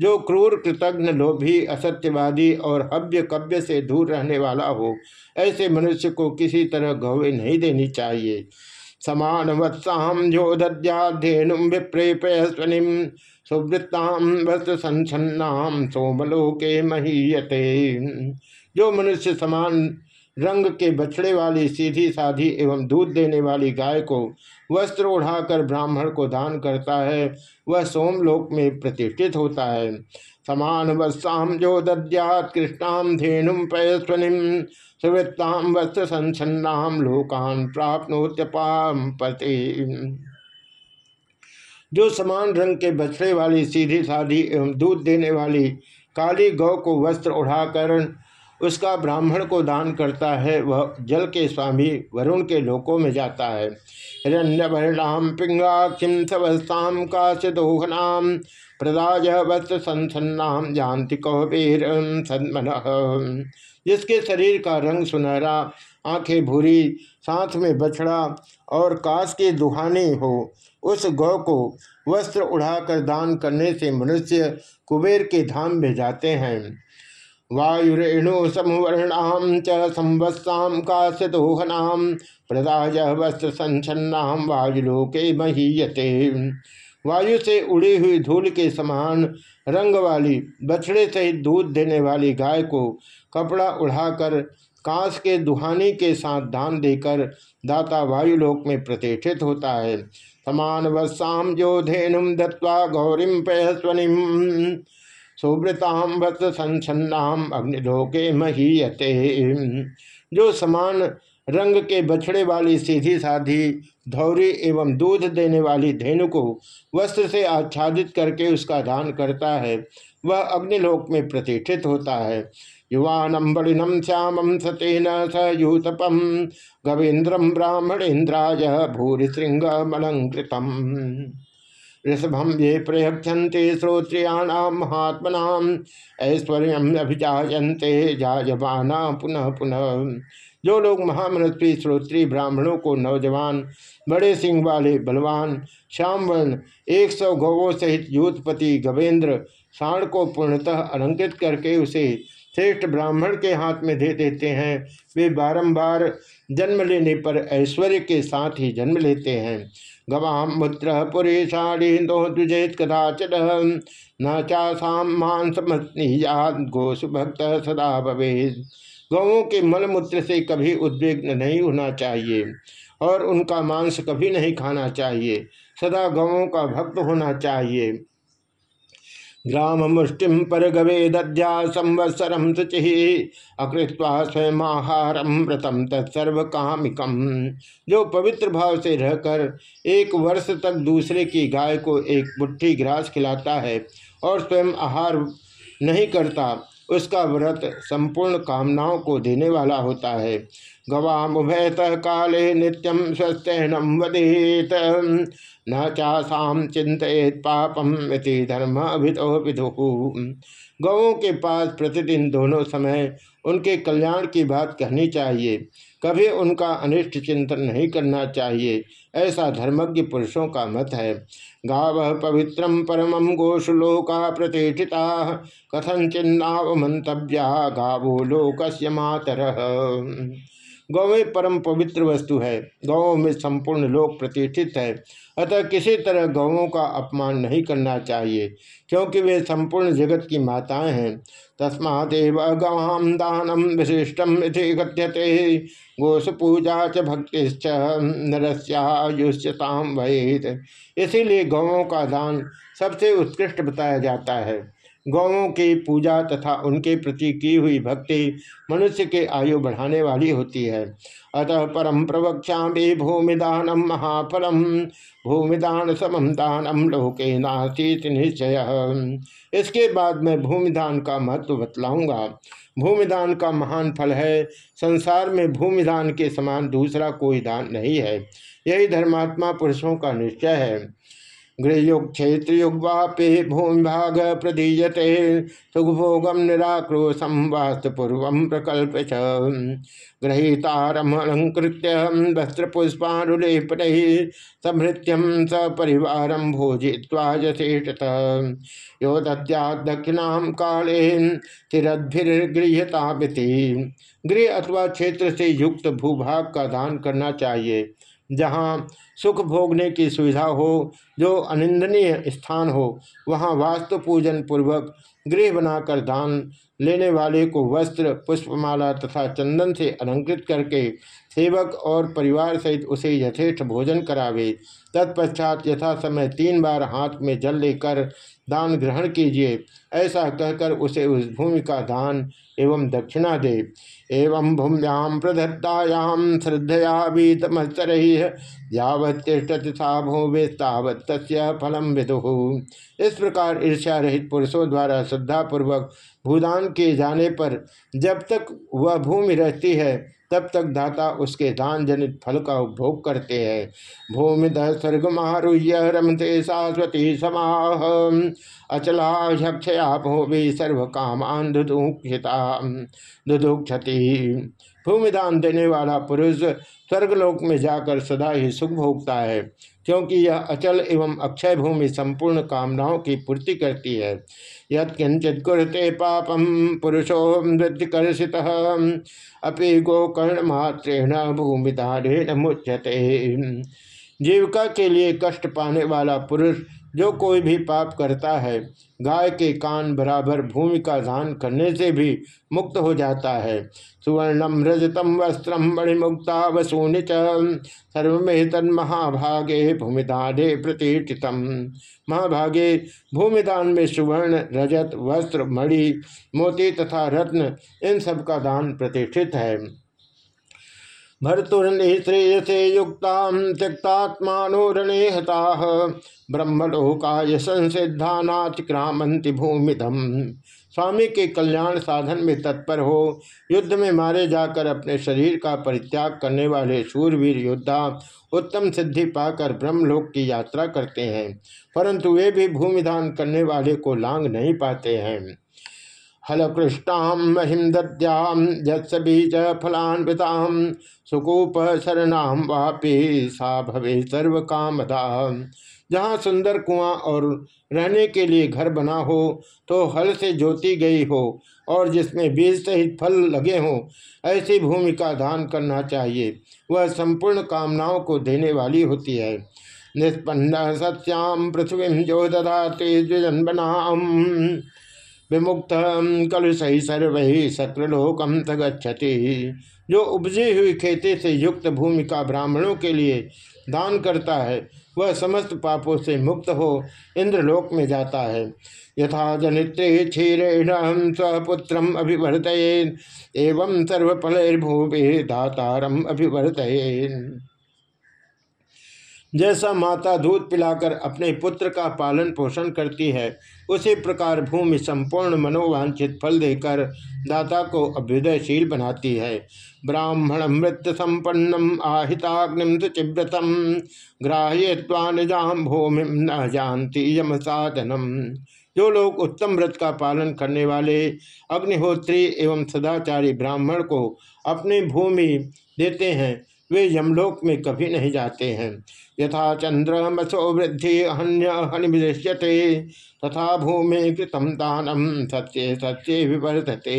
जो क्रूर, कृतज्ञ लोभी असत्यवादी और हव्य कव्य से दूर रहने वाला हो, ऐसे मनुष्य को किसी तरह गौवे नहीं देनी चाहिए। समान वत्साम जो दद्याधेनु विप्रेपयस्वनिम सुवृत्ताम वस्त्र संसन्नाम सोमलोके महीयते। जो मनुष्य समान रंग के बछड़े वाली सीधी साधी एवं दूध देने वाली गाय को वस्त्र उड़ाकर ब्राह्मण को दान करता है। वह सोमलोक में प्रतिष्ठित होता है। समान वत्साम जो दद्यात कृष्णाम धेनुम पयस्वनिम सुवृत्ताम वस्त्र संसन्नाम लोकान प्राप्नोत्यपाम पति। जो समान रंग के बछड़े वाली, सीधी साधी एवं दूध देने वाली काली गौ को वस्त्र उड़ाकर उसका ब्राह्मण को दान करता है, वह जल के स्वामी वरुण के लोकों में जाता है। हिरण्यवर्णाम पिंगाक्षिम सवस्ताम काशदोहनाम प्रदाय वस्त्र संसन्नाम जानति कौबेर सन्मन। जिसके शरीर का रंग सुनहरा, आँखें भूरी, साथ में बछड़ा और काश के दुहानी हो, उस गौ को वस्त्र उड़ाकर दान करने से मनुष्य कुबेर के धाम में जाते हैं। वायुरेणु समवर्णाम च संवत्साम काश्यदोहनाम प्रदाय वस्त्र संचन्नाम वायुलोके महीयते। वायु से उड़ी हुई धूल के समान रंग वाली, बछड़े सहित दूध देने वाली गाय को कपड़ा उड़ाकर, कांस के दुहानी के साथ दान देकर दाता वायुलोक में प्रतिष्ठित होता है। समान वत्साम जो धेनुम दत्वा गौरीम पयस्वनिम सुवृताम वत्स संसन्नाम अग्निलोके महीयते। जो समान रंग के बछड़े वाली सीधी साधी धौरी एवं दूध देने वाली धेनु को वस्त्र से आच्छादित करके उसका दान करता है, वह अग्निलोक में प्रतिष्ठित होता है। युवानम बलिनम श्यामम सतेन स यूतपम गवीन्द्रम ब्राह्मणेन्द्राय भूरि श्रृंग मलंकृतम ऋषभम ये प्रयक्षते श्रोत्रियाणाम महात्मना, ऐश्वर्य अभिजाते जायमाना पुनः पुनः। जो लोग महामनस्वी श्रोत्री ब्राह्मणों को नौजवान, बड़े सिंह वाले बलवान, श्यामवर्ण, एक सौ गौवों सहित यूथपति गवेंद्र, साण को पूर्णतः अलंकृत करके उसे श्रेष्ठ ब्राह्मण के हाथ में दे देते हैं। वे बारंबार जन्म लेने पर ऐश्वर्य के साथ ही जन्म लेते हैं। गवाम साड़ी दो द्विजेत कदाचन न चाषाम मांसमस्नीयाद गोसु भक्त सदा भवे गौों के मलमूत्र से कभी उद्विग्न नहीं होना चाहिए और उनका मांस कभी नहीं खाना चाहिए। सदा गौों का भक्त होना चाहिए। ग्राम मुष्टिम पर गवे दध्या संवत्सरम शुचि, अकृत्वा स्वयं आहारम व्रतम तत्सर्व कामिकम जो पवित्र भाव से रहकर एक वर्ष तक दूसरे की गाय को एक मुट्ठी घास खिलाता है और स्वयं आहार नहीं करता, उसका व्रत संपूर्ण कामनाओं को देने वाला होता है। गवामुभयत काले नित्यम स्वस्थनम वदेत। न चाषाम चिंतित पापम इति धर्म विदो विदु गौों के पास प्रतिदिन दोनों समय उनके कल्याण की बात कहनी चाहिए। कभी उनका अनिष्ट चिंतन नहीं करना चाहिए। ऐसा धर्मज्ञ पुरुषों का मत है। गाव पवित्रम परम गोशुलोका प्रतिष्ठिता। कथन चिन्नाव मंतव्या गावो लोकस्य मातर। गौवें परम पवित्र वस्तु है। गौों में संपूर्ण लोक प्रतिष्ठित है। अतः किसी तरह गौों का अपमान नहीं करना चाहिए, क्योंकि वे संपूर्ण जगत की माताएँ हैं। तस्मादेव गवाम दानम विशिष्टम इति कथ्यते। गोस पूजा च भक्तिश्च नरस्यायुष्यताम वहित इसीलिए गौों का दान सबसे उत्कृष्ट बताया जाता है। गौों की पूजा तथा उनके प्रति की हुई भक्ति मनुष्य के आयु बढ़ाने वाली होती है। अतः परम प्रवक्षा भी भूमिदानम महाफलम, भूमिदान समम दानम लोके नास्ती निश्चय। इसके बाद मैं भूमिदान का महत्व बतलाऊँगा। भूमिदान का महान फल है, संसार में भूमिदान के समान दूसरा कोई दान नहीं है। यही धर्मात्मा पुरुषों का निश्चय है। गृहयुग क्षेत्रयुग्वापे भूमिभाग प्रदीयते सुखभोगम निराक्रोशम वास्तुपूर्व प्रकल्प गृहीतारमलंकृत्य वस्त्रपुष्पानुलेपन समृत्यम सपरिवार भोजित्वा यथेषत यो दद्या दक्षिणा काले चिरद्भिर्गृहता गृह अथवा क्षेत्र से युक्त भूभाग का दान करना चाहिए। जहाँ सुख भोगने की सुविधा हो, जो अनिंदनीय स्थान हो, वहाँ वास्तु पूजन पूर्वक गृह बनाकर दान लेने वाले को वस्त्र, पुष्पमाला तथा चंदन से अलंकृत करके सेवक और परिवार सहित उसे यथेष्ट भोजन करावे। तत्पश्चात यथा समय तीन बार हाथ में जल लेकर दान ग्रहण कीजिए। ऐसा कहकर उसे उस भूमि का दान एवं दक्षिणा दे। एवं भूम्याम प्रदत्तायाम श्रद्धया वीतमस्तर यावत्तिष्ठति सा भूमिस्तावत फलम विदु। इस प्रकार ईर्ष्या रहित पुरुषों द्वारा श्रद्धापूर्वक भूदान किए जाने पर जब तक वह भूमि रहती है, तब तक दाता उसके दान जनित फल का उपभोग करते हैं। भूमि स्वर्ग मारुह्य रमते शाश्वती समाह। अचला भूमि सर्व कामान दुदुक्षिता दुदुक्षति भूमिदान देने वाला पुरुष स्वर्गलोक में जाकर सदा ही सुख भोगता है, क्योंकि यह अचल एवं अक्षय भूमि संपूर्ण कामनाओं की पूर्ति करती है। यत्किंचित पापम पुरुषो मृत्युकर्षित अपि गोकर्ण मात्रेण भूमिदान मुच्यते। जीविका के लिए कष्ट पाने वाला पुरुष जो कोई भी पाप करता है, गाय के कान बराबर भूमि का दान करने से भी मुक्त हो जाता है। सुवर्णम रजतम वस्त्रम मणिमुक्ता वसूनि सर्वे तन महाभागे भूमिदाने प्रतिष्ठितम महाभागे भूमिदान में सुवर्ण, रजत, वस्त्र, मणि, मोती तथा रत्न इन सब का दान प्रतिष्ठित है। भर्तुर्निश्रेयसे युक्ता त्यक्तात्मानुरणे हता ब्रह्मलोकाय संसिद्धा नातिक्रामंति भूमिधम स्वामी के कल्याण साधन में तत्पर हो, युद्ध में मारे जाकर अपने शरीर का परित्याग करने वाले शूरवीर योद्धा उत्तम सिद्धि पाकर ब्रह्मलोक की यात्रा करते हैं, परंतु वे भी भूमिदान करने वाले को लांग नहीं पाते हैं। हलकृष्णाम महिम दद्याम यत्स बीज फलान्विताम सुकूप शरणाम वापी सा भवे सर्व कामदा जहाँ सुंदर कुआँ और रहने के लिए घर बना हो तो हल से जोती गई हो, और जिसमें बीज सहित फल लगे हों, ऐसी भूमि का दान करना चाहिए। वह संपूर्ण कामनाओं को देने वाली होती है। निष्पन्न सत्याम पृथ्वी जो ददाते द्विजन्मनाम विमुक्त कलुष सर्व शत्रुलोकम तगछति जो उपजी हुई खेती से युक्त भूमि का ब्राह्मणों के लिए दान करता है, वह समस्त पापों से मुक्त हो इंद्रलोक में जाता है। यथा जनित्रे क्षीरेण स्वपुत्र अभिवर्त एवं सर्वफलैर्भूमि दातारम अभिवर्त जैसा माता दूध पिलाकर अपने पुत्र का पालन पोषण करती है, उसी प्रकार भूमि संपूर्ण मनोवांछित फल देकर दाता को अभ्युदयशील बनाती है। ब्राह्मण मृत संपन्नम आहिताग्निम चिव्रतम ग्राह्यवान भूमि न जानती यम साधनम। जो लोग उत्तम व्रत का पालन करने वाले, अग्निहोत्री एवं सदाचारी ब्राह्मण को अपनी भूमि देते हैं, वे यमलोक में कभी नहीं जाते हैं। यथा चंद्र मसो वृद्धि हन्य हनिदृश्यते तथा भूमि कृतम दानम सत्य सत्य विवर्धते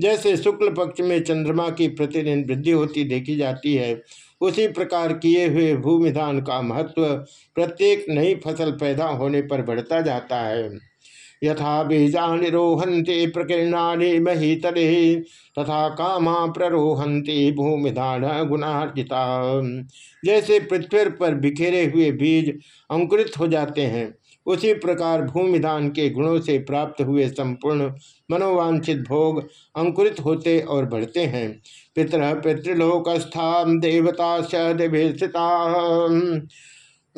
जैसे शुक्ल पक्ष में चंद्रमा की प्रतिदिन वृद्धि होती देखी जाती है, उसी प्रकार किए हुए भूमिदान का महत्व प्रत्येक नई फ़सल पैदा होने पर बढ़ता जाता है। यथा बीजा रोहंती प्रकीर्णानि महीतले, तथा कामा प्ररोहंती भूमिधान गुणार्जिता। जैसे पृथ्वी पर बिखेरे हुए बीज अंकुरित हो जाते हैं, उसी प्रकार भूमिधान के गुणों से प्राप्त हुए संपूर्ण मनोवांछित भोग अंकुरित होते और बढ़ते हैं। पितृ पितृलोकस्था देवता स्थिता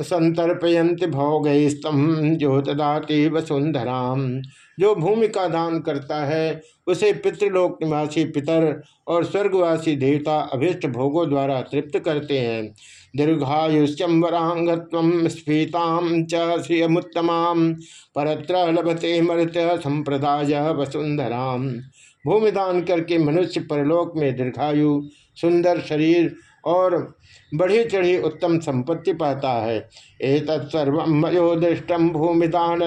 संतर्पयंत भोगस्तम जो ददाति वसुंधरा जो भूमि का दान करता है, उसे पितृलोक निवासी पितर और स्वर्गवासी देवता अभिष्ट भोगों द्वारा तृप्त करते हैं। दीर्घायुष्यम वरांगत्व स्फीताम चियमुत्तमा परत्र लभते मृत संप्रदाय वसुंधरा भूमिदान करके मनुष्य परलोक में दीर्घायु, सुंदर शरीर और बढ़ी चढ़ी उत्तम संपत्ति पाता है। एक तत्सर्व मयो दृष्टम भूमिदान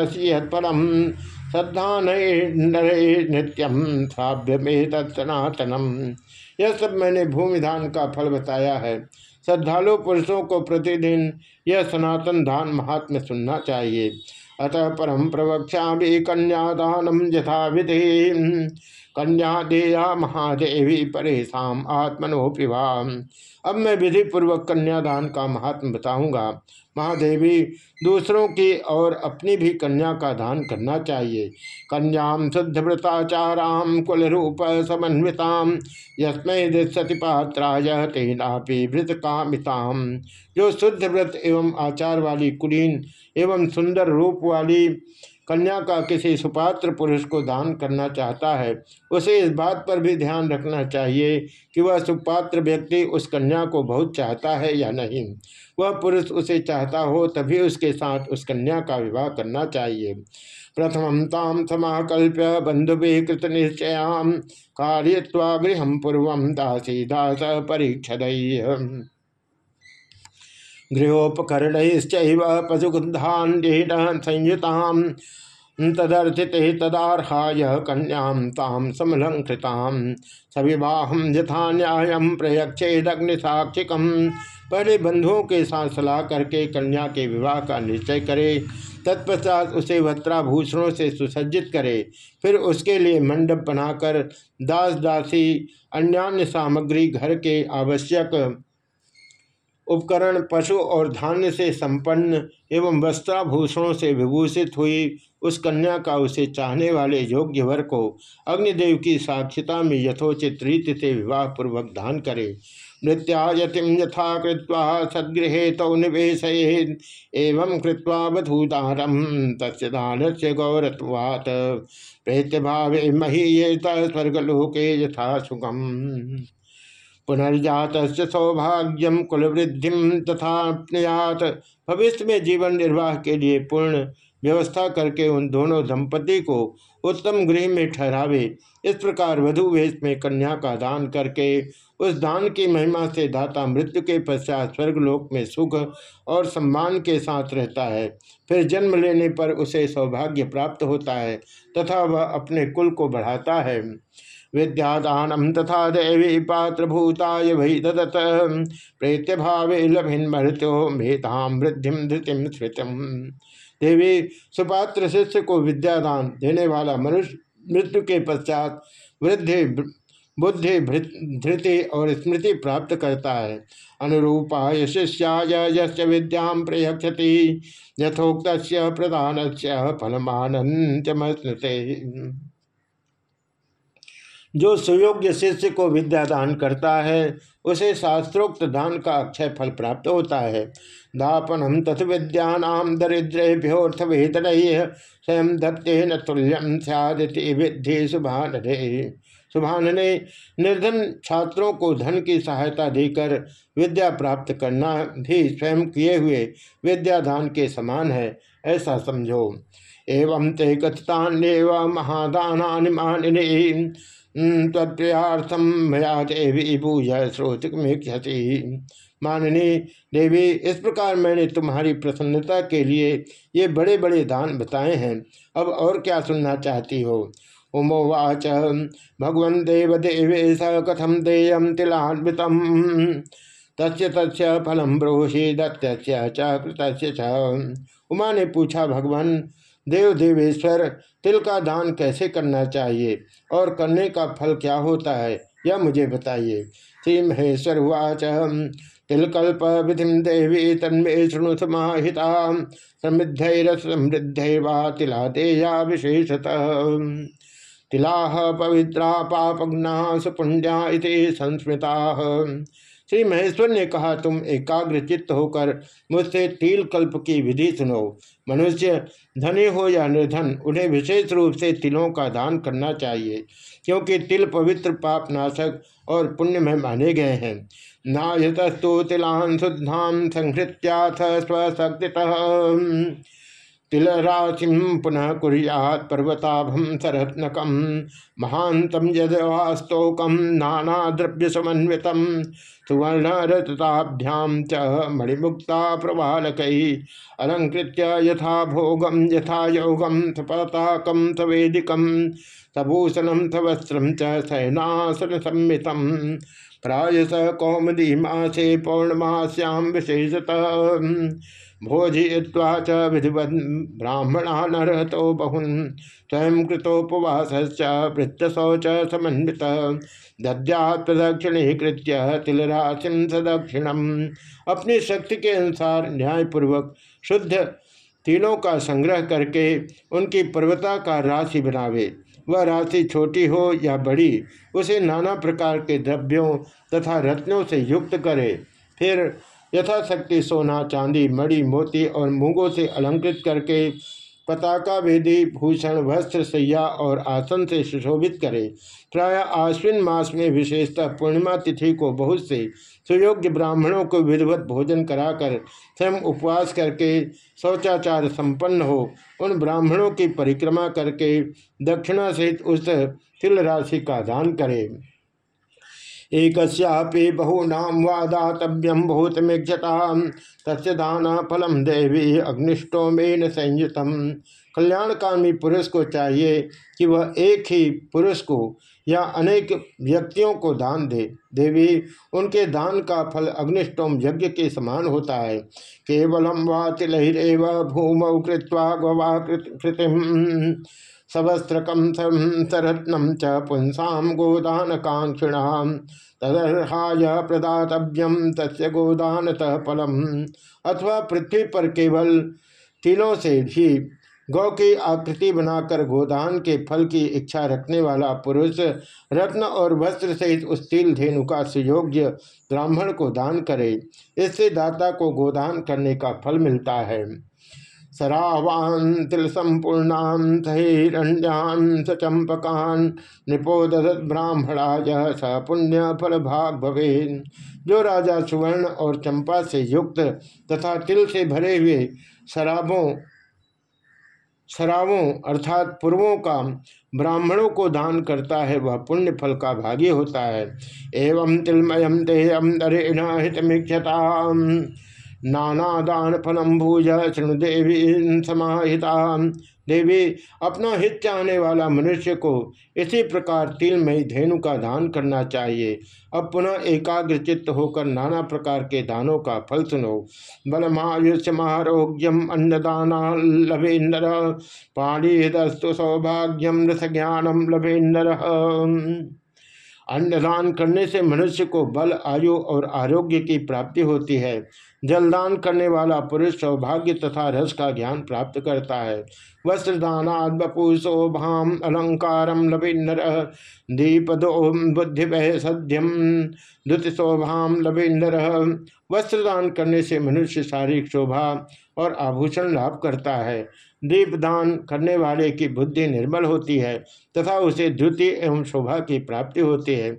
परम श्रद्धा नित्यम साभ्यम में तत्सनातनम यह सब मैंने भूमिदान का फल बताया है। श्रद्धालु पुरुषों को प्रतिदिन यह सनातन धान महात्म्य सुनना चाहिए। अतः परम प्रवक्षा भी कन्यादानम यथा विधि कन्या देया महादेवी परेशान आत्मनोपिवाम अब मैं विधि पूर्वक कन्यादान का महात्म बताऊँगा। महादेवी, दूसरों की और अपनी भी कन्या का दान करना चाहिए। कन्याम शुद्ध व्रताचाराम कुल रूप समन्विताम यस्मय सति पात्राय तेनापि भृत कामिताम जो शुद्ध व्रत एवं आचार वाली कुलीन एवं सुंदर रूप वाली कन्या का किसी सुपात्र पुरुष को दान करना चाहता है, उसे इस बात पर भी ध्यान रखना चाहिए कि वह सुपात्र व्यक्ति उस कन्या को बहुत चाहता है या नहीं। वह पुरुष उसे चाहता हो तभी उसके साथ उस कन्या का विवाह करना चाहिए। प्रथम ताम समाकल्प्य बंधु कृत निश्चयाम कार्यवा गृह पूर्व दासी दास परीक्षद गृहोपकरण पशुगुंधान संयुता तदर्थित तदारहाय कन्याम ताम समलंकृताम सविवाहम यथा न्याय प्रयक्षेदग्निसाक्षिकम पहले बंधुओं के साथ सलाह करके कन्या के विवाह का निश्चय करे। तत्पश्चात उसे वस्त्राभूषणों से सुसज्जित करे। फिर उसके लिए मंडप बनाकर दास दासी अन्यान्य सामग्री घर के आवश्यक उपकरण पशु और धान्य से संपन्न एवं वस्त्राभूषणों से विभूषित हुई उस कन्या का उसे चाहने वाले योग्य वर को अग्निदेव की साक्षिता में यथोचित रीति से विवाह पूर्वक दान करे। नृत्यायतिम यथा कृत्वा सदगृह तौ निवेश एवं कृत्वा बधूदारम तस्य दान से गौरत्वात्। प्रेत्य भाव महीयेत स्वर्गलोके यथा सुगम पुनर्जात सौभाग्यम कुलवृद्धि तथा भविष्य में जीवन निर्वाह के लिए पूर्ण व्यवस्था करके उन दोनों दंपति को उत्तम गृह में ठहरावे। इस प्रकार वधु वेश में कन्या का दान करके उस दान की महिमा से दाता मृत्यु के पश्चात स्वर्गलोक में सुख और सम्मान के साथ रहता है। फिर जन्म लेने पर उसे सौभाग्य प्राप्त होता है तथा वह अपने कुल को बढ़ाता है। विद्यादानम तथा देवी पात्रभूताय वही ददत प्रेत्य भावे लभिन मृत्यो मेधाम वृद्धिम धृतिम श्रुतम देवी सुपात्र शिष्य को विद्यादान देने वाला मनुष्य मृत्यु के पश्चात वृद्धि बुद्धि धृति और स्मृति प्राप्त करता है। अनुरूपाय शिष्याय यश विद्या प्रयक्षति यथोक्त प्रधान से फलमानंतमस्ते जो सुयोग्य शिष्य को विद्या दान करता है, उसे शास्त्रोक्त दान का अक्षय फल प्राप्त होता है। दापनम तथ विद्यानाम दरिद्रेभ्योर्थ वेदन स्वयं दत्ते न तुल्यम सदी विद्धि सुभान सुभान ने निर्धन छात्रों को धन की सहायता देकर विद्या प्राप्त करना भी स्वयं किए हुए विद्यादान के समान है, ऐसा समझो। एवं ते कथितान्यव महादान मानिने। तत्प्रियार्थम मया देवी भूय श्रोतिकमेक्षति माननी देवी, इस प्रकार मैंने तुम्हारी प्रसन्नता के लिए ये बड़े बड़े दान बताए हैं। अब और क्या सुनना चाहती हो? उमोवाच, भगवन देव देवेश कथम देयम तिलान्वित तस्य तस्य फलम ब्रोहि दत्त्य च। उमा ने पूछा, भगवान देव देवेश्वर तिल का दान कैसे करना चाहिए और करने का फल क्या होता है, यह मुझे बताइए। श्री महेश्वर उवाच तिलकल्प विधि देवी तन्मे शृणु समाहिता समृद्ध समृद्ध तिला देया विशेषतः। तिला पवित्रा पापग्ना सुपुण्या संस्मृता। श्री महेश्वर ने कहा, तुम एकाग्र चित्त होकर मुझसे तिल कल्प की विधि सुनो। मनुष्य धनी हो या निर्धन, उन्हें विशेष रूप से तिलों का दान करना चाहिए, क्योंकि तिल पवित्र पाप नाशक और पुण्य में माने गए हैं। नायतस्तु तिलान शुद्धाम संहृत्याथ स्वशक्ति तिलराशिम पुनः कुरियात पर्वताभम सरत्नकम। महांतम यदवास्तोकम नाना समन्वित सुवर्ण रतताभ्याम च मणिमुक्ता प्रवालक अलंकृत यथा भोगम यथा योगम सपताकम सवेदिकम सबूषणम सवस्त्रम च शयनासन संमितम प्रायस कौमदी मासे पौर्णमास्याम विशेषतः। भोजय्वा च विधिवत ब्राह्मणा नरतो बहुन स्वयं कृतोपवास वृत्तशौच समन्वित। दद्यात् प्रदक्षिणीकृत्य तिलराशिम सदक्षिणम। अपनी शक्ति के अनुसार न्यायपूर्वक शुद्ध तीनों का संग्रह करके उनकी पर्वताकार राशि बनावे। वह राशि छोटी हो या बड़ी, उसे नाना प्रकार के द्रव्यों तथा रत्नों से युक्त करे। फिर यथाशक्ति सोना, चांदी, मणि, मोती और मूंगों से अलंकृत करके पताका वेदी, भूषण, वस्त्र, सैया और आसन से सुशोभित करे। प्राय आश्विन मास में विशेषतः पूर्णिमा तिथि को बहुत से सुयोग्य ब्राह्मणों को विधिवत भोजन कराकर स्वयं उपवास करके शौचाचार संपन्न हो, उन ब्राह्मणों की परिक्रमा करके दक्षिणा सहित उस तिल राशि का दान करे। एक बहूनाम वादातव्यम भूतमीक्षता तस्य दान फलम देवी अग्निष्टोमेन संयुतम कल्याणकामी पुरुष को चाहिए कि वह एक ही पुरुष को या अनेक व्यक्तियों को दान दे। देवी, उनके दान का फल अग्निष्टोम यज्ञ के समान होता है। केवलम वा तिलहिरेव भूमौ कृत्वा गवा कृतिम। सबस्त्रकम सरत्नम च पुंसा गोदान कांक्षिणाम तदर्हाय प्रदातव्यम तस्य गोदानतः फलम अथवा पृथ्वी पर केवल तिलों से भी गौ की आकृति बनाकर गोदान के फल की इच्छा रखने वाला पुरुष रत्न और वस्त्र सहित उस तिल धेनु का सुयोग्य ब्राह्मण को दान करे। इससे दाता को गोदान करने का फल मिलता है। सरावान तिल संपूर्णान सहिरण्यान स चंपकान निपोद ब्राह्मणाज स पुण्य फल भाग जो राजा सुवर्ण और चंपा से युक्त तथा तिल से भरे हुए शराबों शराबों अर्थात पूर्वों का ब्राह्मणों को दान करता है, वह पुण्य फल का भागी होता है। एवं तिलमयम देयम दरेण हितमीक्षता नाना दान फलम भूज शृणु देवी समाहिता। देवी अपना हित चाहने वाला मनुष्य को इसी प्रकार तिलमयी धेनु का दान करना चाहिए। अब पुनः एकाग्र चित्त होकर नाना प्रकार के दानों का फल सुनो। बलमायुष्यमारोग्यम अन्नदाना लभेन्दर पाणीदस्तु सौभाग्यम रस ज्ञानम लभेन्दर। अन्नदान करने से मनुष्य को बल, आयु और आरोग्य की प्राप्ति होती है। जलदान करने वाला पुरुष सौभाग्य तथा रस का ज्ञान प्राप्त करता है। वस्त्रदानाद बपुशोभाम अलंकारम लविन्नर दीपदो बुद्धि वह सध्यम द्युति शोभाम लविन्नर वस्त्रदान करने से मनुष्य शारीरिक शोभा और आभूषण लाभ करता है। दीपदान करने वाले की बुद्धि निर्मल होती है तथा उसे द्युति एवं शोभा की प्राप्ति होती है।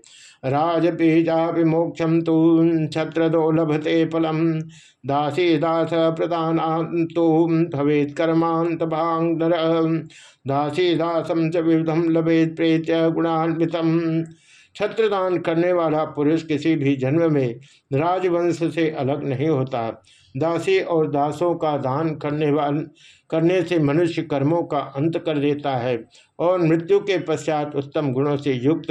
राज बीजा विमोक्षम तो छत्रदो लभते फलम। दासी दास प्रदान तो भवेत कर्मांत भाँग दासी दासम च विविधम लभेत प्रेत गुणान्वितम छत्रदान करने वाला पुरुष किसी भी जन्म में राजवंश से अलग नहीं होता। दासी और दासों का दान करने वाल करने से मनुष्य कर्मों का अंत कर देता है। और मृत्यु के पश्चात उत्तम गुणों से युक्त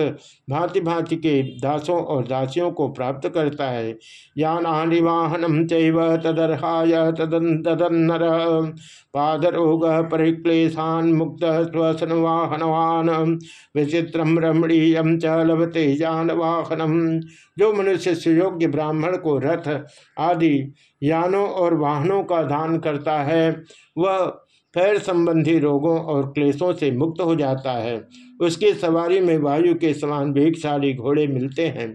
भांति भांति के दासों और दासियों को प्राप्त करता है। यानी वाहनम चैव तदर्हाय तदन पादरोग परिक्लेशान मुक्त स्वसन वाहनवान विचित्रम रमणीयम च लभते यान वाहनम जो मनुष्य सुयोग्य ब्राह्मण को रथ आदि यानों और वाहनों का दान करता है, वह पैर संबंधी रोगों और क्लेशों से मुक्त हो जाता है। उसकी सवारी में वायु के समान वेगशाली घोड़े मिलते हैं।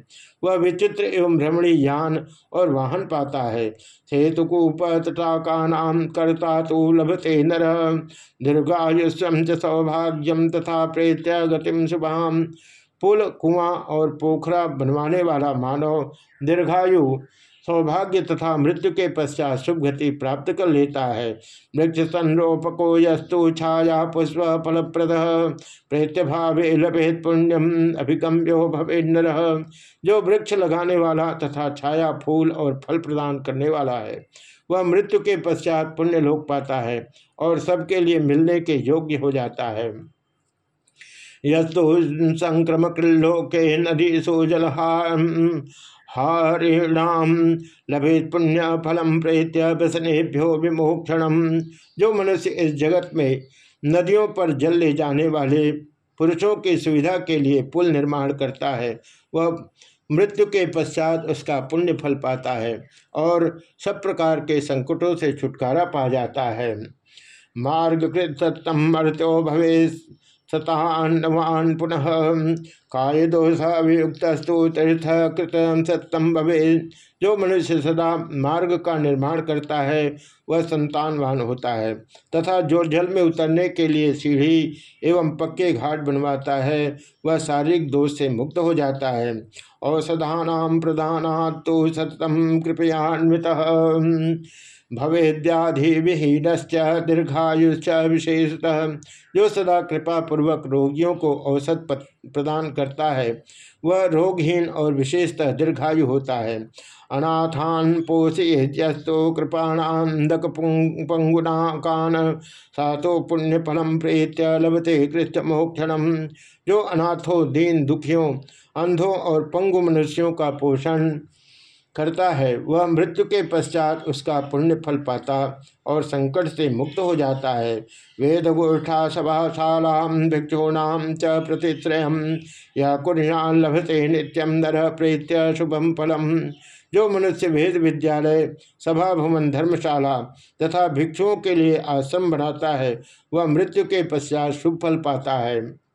वह विचित्र एवं भ्रमणी यान और वाहन पाता है। सेतुकूप तथा का नाम करता तो लभते नर। दीर्घायुष्यम च सौभाग्यम तथा प्रेत्य गतिम शुभाम पुल, कुआँ और पोखरा बनवाने वाला मानव दीर्घायु सौभाग्य तथा मृत्यु के पश्चात शुभ गति प्राप्त कर लेता है। वृक्ष संरोपको यस्तु छाया पुष्प फलप्रद। प्रेत्य भावे लभेत पुण्यम अभिगम्यो भवे नर। जो वृक्ष लगाने वाला तथा छाया फूल और फल प्रदान करने वाला है, वह मृत्यु के पश्चात पुण्य लोक पाता है और सबके लिए मिलने के योग्य हो जाता है। यस्तु संक्रमक लोके नदी सो जलहा हारिणाम लभेत पुण्य फलम प्रेत्य व्यसनेभ्यो विमोक्षण जो मनुष्य इस जगत में नदियों पर जल ले जाने वाले पुरुषों की सुविधा के लिए पुल निर्माण करता है, वह मृत्यु के पश्चात उसका पुण्य फल पाता है और सब प्रकार के संकटों से छुटकारा पा जाता है। मार्ग कृत सत्तम मर्त्यो भवे सतान्नवान पुनः काय दोष वियुक्तस्तु तीर्थ कृत सत्यम भवे जो मनुष्य सदा मार्ग का निर्माण करता है, वह संतानवान होता है तथा जो जल में उतरने के लिए सीढ़ी एवं पक्के घाट बनवाता है, वह शारीरिक दोष से मुक्त हो जाता है। औषधानाम प्रधाना तो सततम कृपयान्वित भवेद्याधि विहीनश्च दीर्घायुश्च विशेषतः, जो सदा कृपा पूर्वक रोगियों को औसत प्रदान करता है, वह रोगहीन और विशेषतः दीर्घायु होता है। अनाथान पोषयस्तु पंगुना कान सातो पुण्य फलम प्रेत्य लभते कृष्ण मोक्षणम जो अनाथों दीन दुखियों अंधों और पंगु मनुष्यों का पोषण करता है, वह मृत्यु के पश्चात उसका पुण्य फल पाता और संकट से मुक्त हो जाता है। वेद गोष्ठा सभाशाला भिक्षूणाम च प्रतिश्रय या कुर्यान लभते नित्यम नर प्रेत्य शुभम फलम। जो मनुष्य भेद विद्यालय, सभा भवन, धर्मशाला तथा भिक्षुओं के लिए आश्रम बनाता है, वह मृत्यु के पश्चात शुभ फल पाता है।